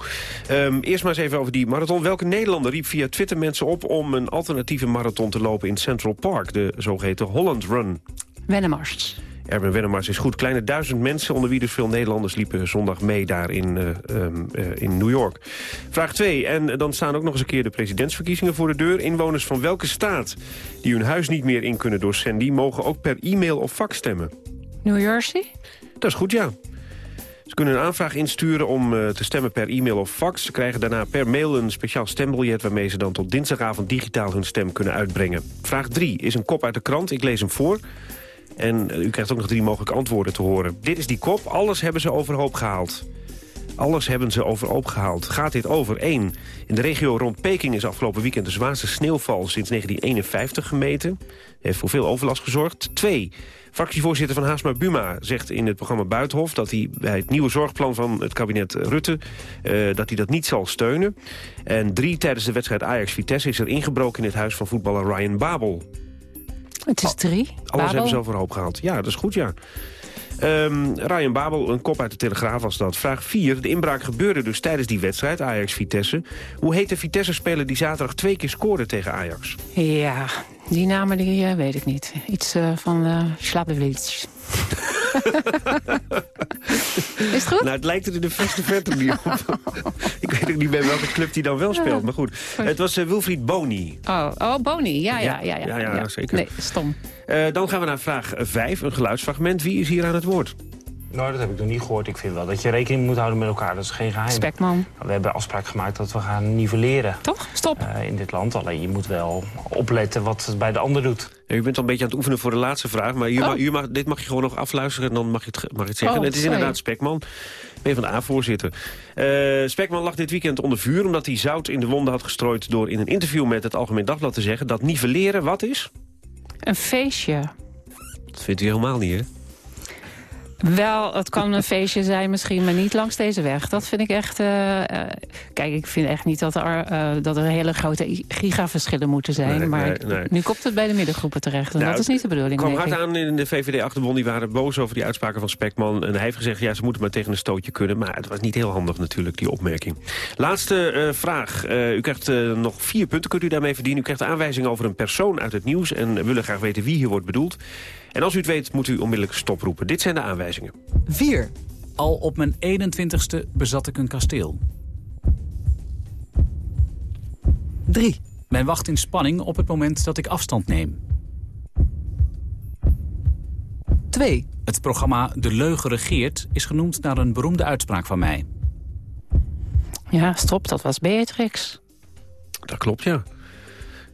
Um, eerst maar eens even over die marathon. Welke Nederlander riep via Twitter mensen op... om een alternatieve marathon te lopen in Central Park, de zogeheten Holland Run? Wennemars. Erwin Wennemars is goed. Kleine duizend mensen, onder wie dus veel Nederlanders... liepen zondag mee daar in, uh, um, uh, in New York. Vraag 2. En dan staan ook nog eens een keer de presidentsverkiezingen voor de deur. Inwoners van welke staat die hun huis niet meer in kunnen door Sandy... mogen ook per e-mail of fax stemmen? New Jersey? Dat is goed, ja. Ze kunnen een aanvraag insturen om uh, te stemmen per e-mail of fax. Ze krijgen daarna per mail een speciaal stembiljet... waarmee ze dan tot dinsdagavond digitaal hun stem kunnen uitbrengen. Vraag 3 is een kop uit de krant. Ik lees hem voor. En u krijgt ook nog drie mogelijke antwoorden te horen. Dit is die kop. Alles hebben ze overhoop gehaald. Alles hebben ze overhoop gehaald. Gaat dit over? 1. In de regio rond Peking is afgelopen weekend de zwaarste sneeuwval sinds 1951 gemeten. Heeft voor veel overlast gezorgd. 2. Fractievoorzitter van Haasma Buma zegt in het programma Buitenhof... dat hij bij het nieuwe zorgplan van het kabinet Rutte... Uh, dat hij dat niet zal steunen. En 3. Tijdens de wedstrijd Ajax-Vitesse is er ingebroken in het huis van voetballer Ryan Babel. Het is drie. Alles Babel. hebben ze overhoop gehaald. Ja, dat is goed, ja. Um, Ryan Babel, een kop uit de Telegraaf was dat. Vraag 4. De inbraak gebeurde dus tijdens die wedstrijd, Ajax-Vitesse. Hoe heet de Vitesse-speler die zaterdag twee keer scoorde tegen Ajax? Ja, die namen die, uh, weet ik niet. Iets uh, van uh, Slabewits. Is het goed? Nou, het lijkt er in de verste verte niet op. ik weet ook niet bij welke club die dan wel speelt. Maar goed, het was uh, Wilfried Boni. Oh, oh Boni. Ja, ja, ja. Ja, ja, ja, ja. zeker. Nee, stom. Dan gaan we naar vraag 5, een geluidsfragment. Wie is hier aan het woord? Nou, dat heb ik nog niet gehoord. Ik vind wel dat je rekening moet houden met elkaar. Dat is geen geheim. Spekman. We hebben afspraak gemaakt dat we gaan nivelleren. Toch? Stop. Uh, in dit land. Alleen je moet wel opletten wat het bij de ander doet. Ja, u bent al een beetje aan het oefenen voor de laatste vraag. Maar u oh. mag, u mag, dit mag je gewoon nog afluisteren en dan mag je het, mag je het zeggen. Oh, het is sorry. inderdaad Spekman. PvdA-voorzitter. Uh, Spekman lag dit weekend onder vuur omdat hij zout in de wonden had gestrooid... door in een interview met het Algemeen Dagblad te zeggen... dat nivelleren wat is? Een feestje. Dat vindt u helemaal niet, hè? Wel, het kan een feestje zijn misschien, maar niet langs deze weg. Dat vind ik echt... Uh, uh, kijk, ik vind echt niet dat er, uh, dat er hele grote gigaverschillen moeten zijn. Nee, maar nee, nee. nu komt het bij de middengroepen terecht. En Nou, dat is niet de bedoeling, kwam denk hard ik. aan in de VVD-achterban. Die waren boos over die uitspraken van Spekman. En hij heeft gezegd, ja, ze moeten maar tegen een stootje kunnen. Maar het was niet heel handig natuurlijk, die opmerking. Laatste vraag. U krijgt nog vier punten, kunt u daarmee verdienen. U krijgt aanwijzing over een persoon uit het nieuws. En we willen graag weten wie hier wordt bedoeld. En als u het weet, moet u onmiddellijk stoproepen. Dit zijn de aanwijzingen. 4. Al op mijn 21ste bezat ik een kasteel. 3. Men wacht in spanning op het moment dat ik afstand neem. 2. Het programma De Leugen Regeert is genoemd naar een beroemde uitspraak van mij. Ja, stop, dat was Beatrix. Dat klopt, ja.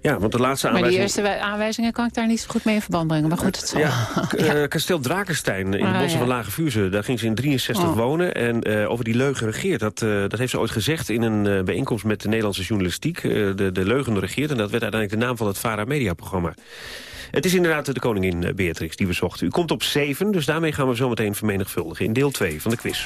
Ja, want de laatste Maar die eerste wij- aanwijzingen kan ik daar niet zo goed mee in verband brengen. Maar goed, het zal. Ja, eh, kasteel Drakenstein in de Ah, bossen ja. van Lage Vuurse. Daar ging ze in 63 Oh. wonen. En eh, over die leugen regeert, dat, eh, dat heeft ze ooit gezegd... in een bijeenkomst met de Nederlandse journalistiek. de, de leugen regeert. En dat werd uiteindelijk de naam van het VARA Media-programma. Het is inderdaad de koningin Beatrix die we zochten. U komt op 7, dus daarmee gaan we zo meteen vermenigvuldigen... in deel 2 van de quiz.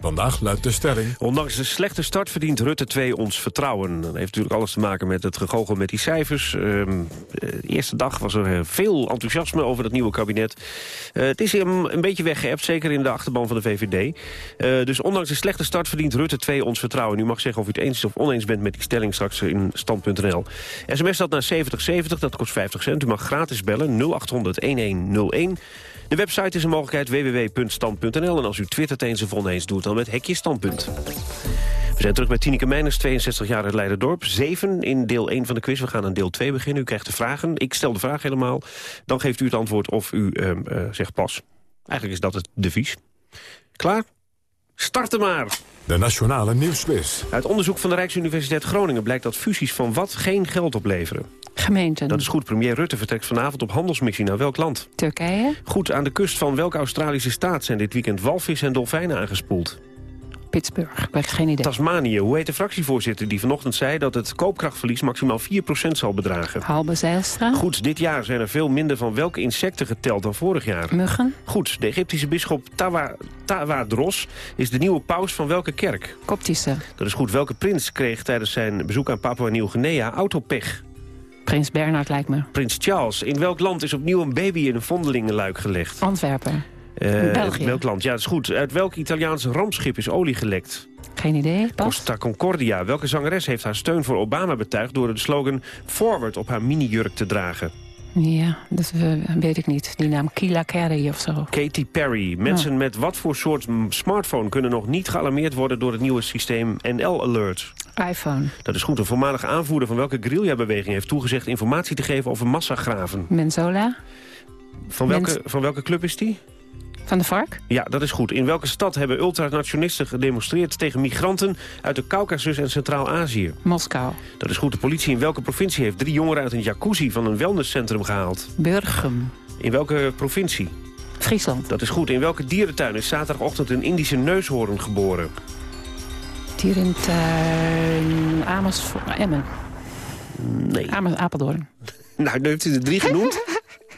Vandaag luidt de stelling... Ondanks de slechte start verdient Rutte 2 ons vertrouwen. Dat heeft natuurlijk alles te maken met het gegogel met die cijfers. Ehm, de eerste dag was er eh, veel enthousiasme over het nieuwe kabinet. Eh, het is hem een beetje weggeëpt, zeker in de achterban van de VVD. Eh, dus ondanks de slechte start verdient Rutte 2 ons vertrouwen. U mag zeggen of u het eens of oneens bent met die stelling straks in stand.nl. SMS dat naar 7070, dat kost 50 cent. U mag gratis bellen 0800-1101. De website is een mogelijkheid www.stand.nl. En als u twittert eens of oneens, doe het dan met hekje standpunt. We zijn terug bij Tineke Meijners, 62 jaar uit Leiderdorp. 7 in deel 1 van de quiz. We gaan aan deel 2 beginnen. U krijgt de vragen. Ik stel de vraag helemaal. Dan geeft u het antwoord of u ehm, eh, zegt pas. Eigenlijk is dat het devies. Klaar? Starten maar! De Nationale Nieuwsquiz. Uit onderzoek van de Rijksuniversiteit Groningen blijkt dat fusies van wat geen geld opleveren. Gemeenten. Dat is goed. Premier Rutte vertrekt vanavond op handelsmissie naar welk land? Turkije. Goed, aan de kust van welke Australische staat zijn dit weekend walvis en dolfijnen aangespoeld? Pittsburgh. Ik heb geen idee. Tasmanië. Hoe heet de fractievoorzitter die vanochtend zei dat het koopkrachtverlies maximaal 4% zal bedragen? Halbe Zijlstra. Goed, dit jaar zijn er veel minder van welke insecten geteld dan vorig jaar? Muggen. Goed, de Egyptische bisschop Tawa, Tawadros is de nieuwe paus van welke kerk? Koptische. Dat is goed. Welke prins kreeg tijdens zijn bezoek aan Papua-Nieuw-Guinea autopech? Prins Bernhard lijkt me. Prins Charles. In welk land is opnieuw een baby in een vondelingenluik gelegd? Antwerpen. Eh, België. Welk land? Ja, dat is goed. Uit welk Italiaans rampschip is olie gelekt? Geen idee. Pas. Costa Concordia. Welke zangeres heeft haar steun voor Obama betuigd... door de slogan Forward op haar minijurk te dragen? Ja, dat eh, weet ik niet. Die naam Kila Kerry of zo. Katy Perry. Mensen met wat voor soort smartphone... kunnen nog niet gealarmeerd worden door het nieuwe systeem NL Alert? iPhone. Dat is goed. Een voormalige aanvoerder van welke guerrilla-beweging... heeft toegezegd informatie te geven over massagraven. Menzola. Van welke, van welke club is die? Van de Vark. Ja, dat is goed. In welke stad hebben ultranationalisten gedemonstreerd... tegen migranten uit de Caucasus en Centraal-Azië? Moskou. Dat is goed. De politie in welke provincie heeft drie jongeren uit een jacuzzi van een wellnesscentrum gehaald? Burgum. In welke provincie? Friesland. Dat is goed. In welke dierentuin is zaterdagochtend een Indische neushoorn geboren? Dierentuin Amersfoort. Emmen. Nee. Amers, Apeldoorn. Nou, nu heeft u er drie genoemd.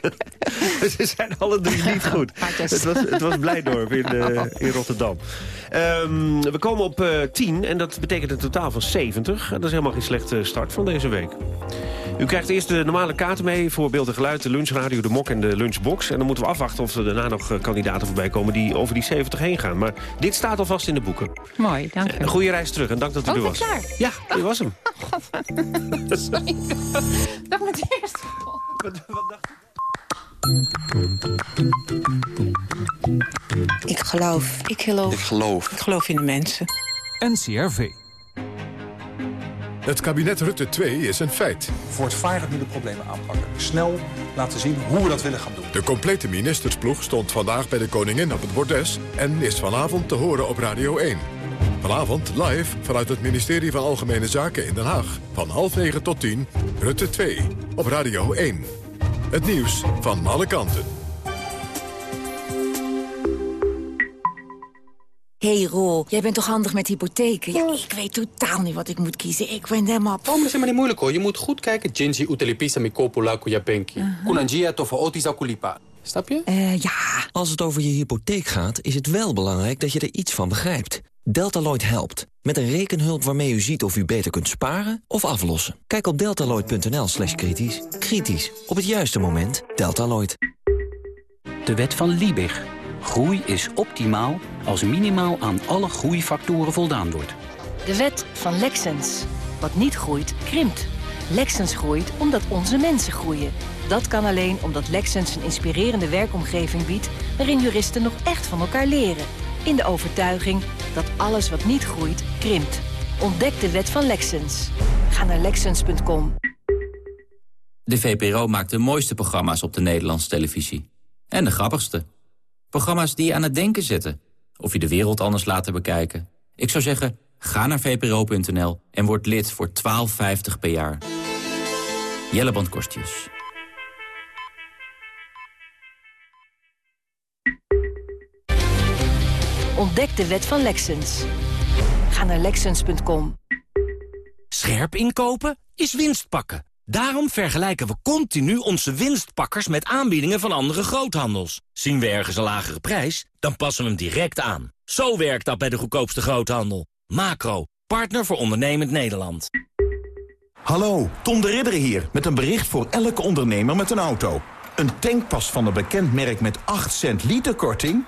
Ze zijn alle drie niet goed. Het was, het was Blijdorp in, eh, in Rotterdam. Ehm, we komen op eh 10 en dat betekent een totaal van 70. Dat is helemaal geen slechte start van deze week. U krijgt eerst de normale kaarten mee voor beeld en geluid, de lunchradio, de mok en de lunchbox. En dan moeten we afwachten of er daarna nog eh, kandidaten voorbij komen die over die 70 heen gaan. Maar dit staat alvast in de boeken. Mooi, dank Een u. goede reis terug en dank dat u Oh, er ben was. klaar? Ja, u was hem. Sorry. Dat moet eerst. Ik geloof. Ik geloof. Ik geloof. Ik geloof in de mensen. NCRV. Het kabinet Rutte 2 is een feit. Voortvaardig nu de problemen aanpakken. Snel laten zien hoe we dat willen gaan doen. De complete ministersploeg stond vandaag bij de koningin op het bordes... en is vanavond te horen op Radio 1. Vanavond live vanuit het ministerie van Algemene Zaken in Den Haag. Van half negen tot tien, Rutte 2, op Radio 1. Het nieuws van alle kanten. hey Ro, jij bent toch handig met hypotheken? Ja, ik weet totaal niet wat ik moet kiezen. Ik ben helemaal... Oh, maar dat is helemaal niet moeilijk hoor. Je moet goed kijken. Jinji utelipisa mi kopula kuyapenki. Kunanjia tofa otisa kulipa. Snap je? Eh, ja. Als het over je hypotheek gaat, is het wel belangrijk dat je er iets van begrijpt. Deltaloid helpt. Met een rekenhulp waarmee u ziet of u beter kunt sparen of aflossen. Kijk op deltaloid.nl slash kritisch. Kritisch. Op het juiste moment. Deltaloid. De wet van Liebig. Groei is optimaal als minimaal aan alle groeifactoren voldaan wordt. De wet van Lexens. Wat niet groeit, krimpt. Lexens groeit omdat onze mensen groeien. Dat kan alleen omdat Lexens een inspirerende werkomgeving biedt... waarin juristen nog echt van elkaar leren. In de overtuiging dat alles wat niet groeit, krimpt. Ontdek de wet van Lexens. Ga naar Lexens.com. De VPRO maakt de mooiste programma's op de Nederlandse televisie. En de grappigste. Programma's die je aan het denken zetten. Of je de wereld anders laten bekijken. Ik zou zeggen, ga naar vpro.nl en word lid voor 12,50 per jaar. Jelle Kostjes. Ontdek de wet van Lexens. Ga naar Lexens.com. Scherp inkopen is winst pakken. Daarom vergelijken we continu onze winstpakkers met aanbiedingen van andere groothandels. Zien we ergens een lagere prijs, dan passen we hem direct aan. Zo werkt dat bij de goedkoopste groothandel. Macro, partner voor ondernemend Nederland. Hallo, Tom de Ridder hier, met een bericht voor elke ondernemer met een auto. Een tankpas van een bekend merk met 8 cent liter korting?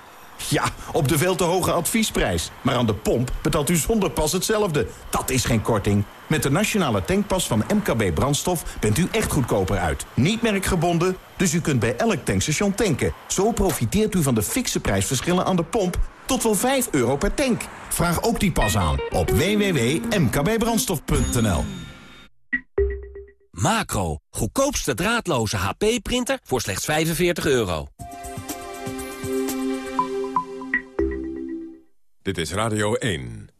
Ja, op de veel te hoge adviesprijs. Maar aan de pomp betaalt u zonder pas hetzelfde. Dat is geen korting. Met de nationale tankpas van MKB Brandstof bent u echt goedkoper uit. Niet merkgebonden, dus u kunt bij elk tankstation tanken. Zo profiteert u van de fikse prijsverschillen aan de pomp tot wel 5 euro per tank. Vraag ook die pas aan op www.mkbbrandstof.nl Macro, goedkoopste draadloze HP-printer voor slechts 45 euro. Dit is Radio 1.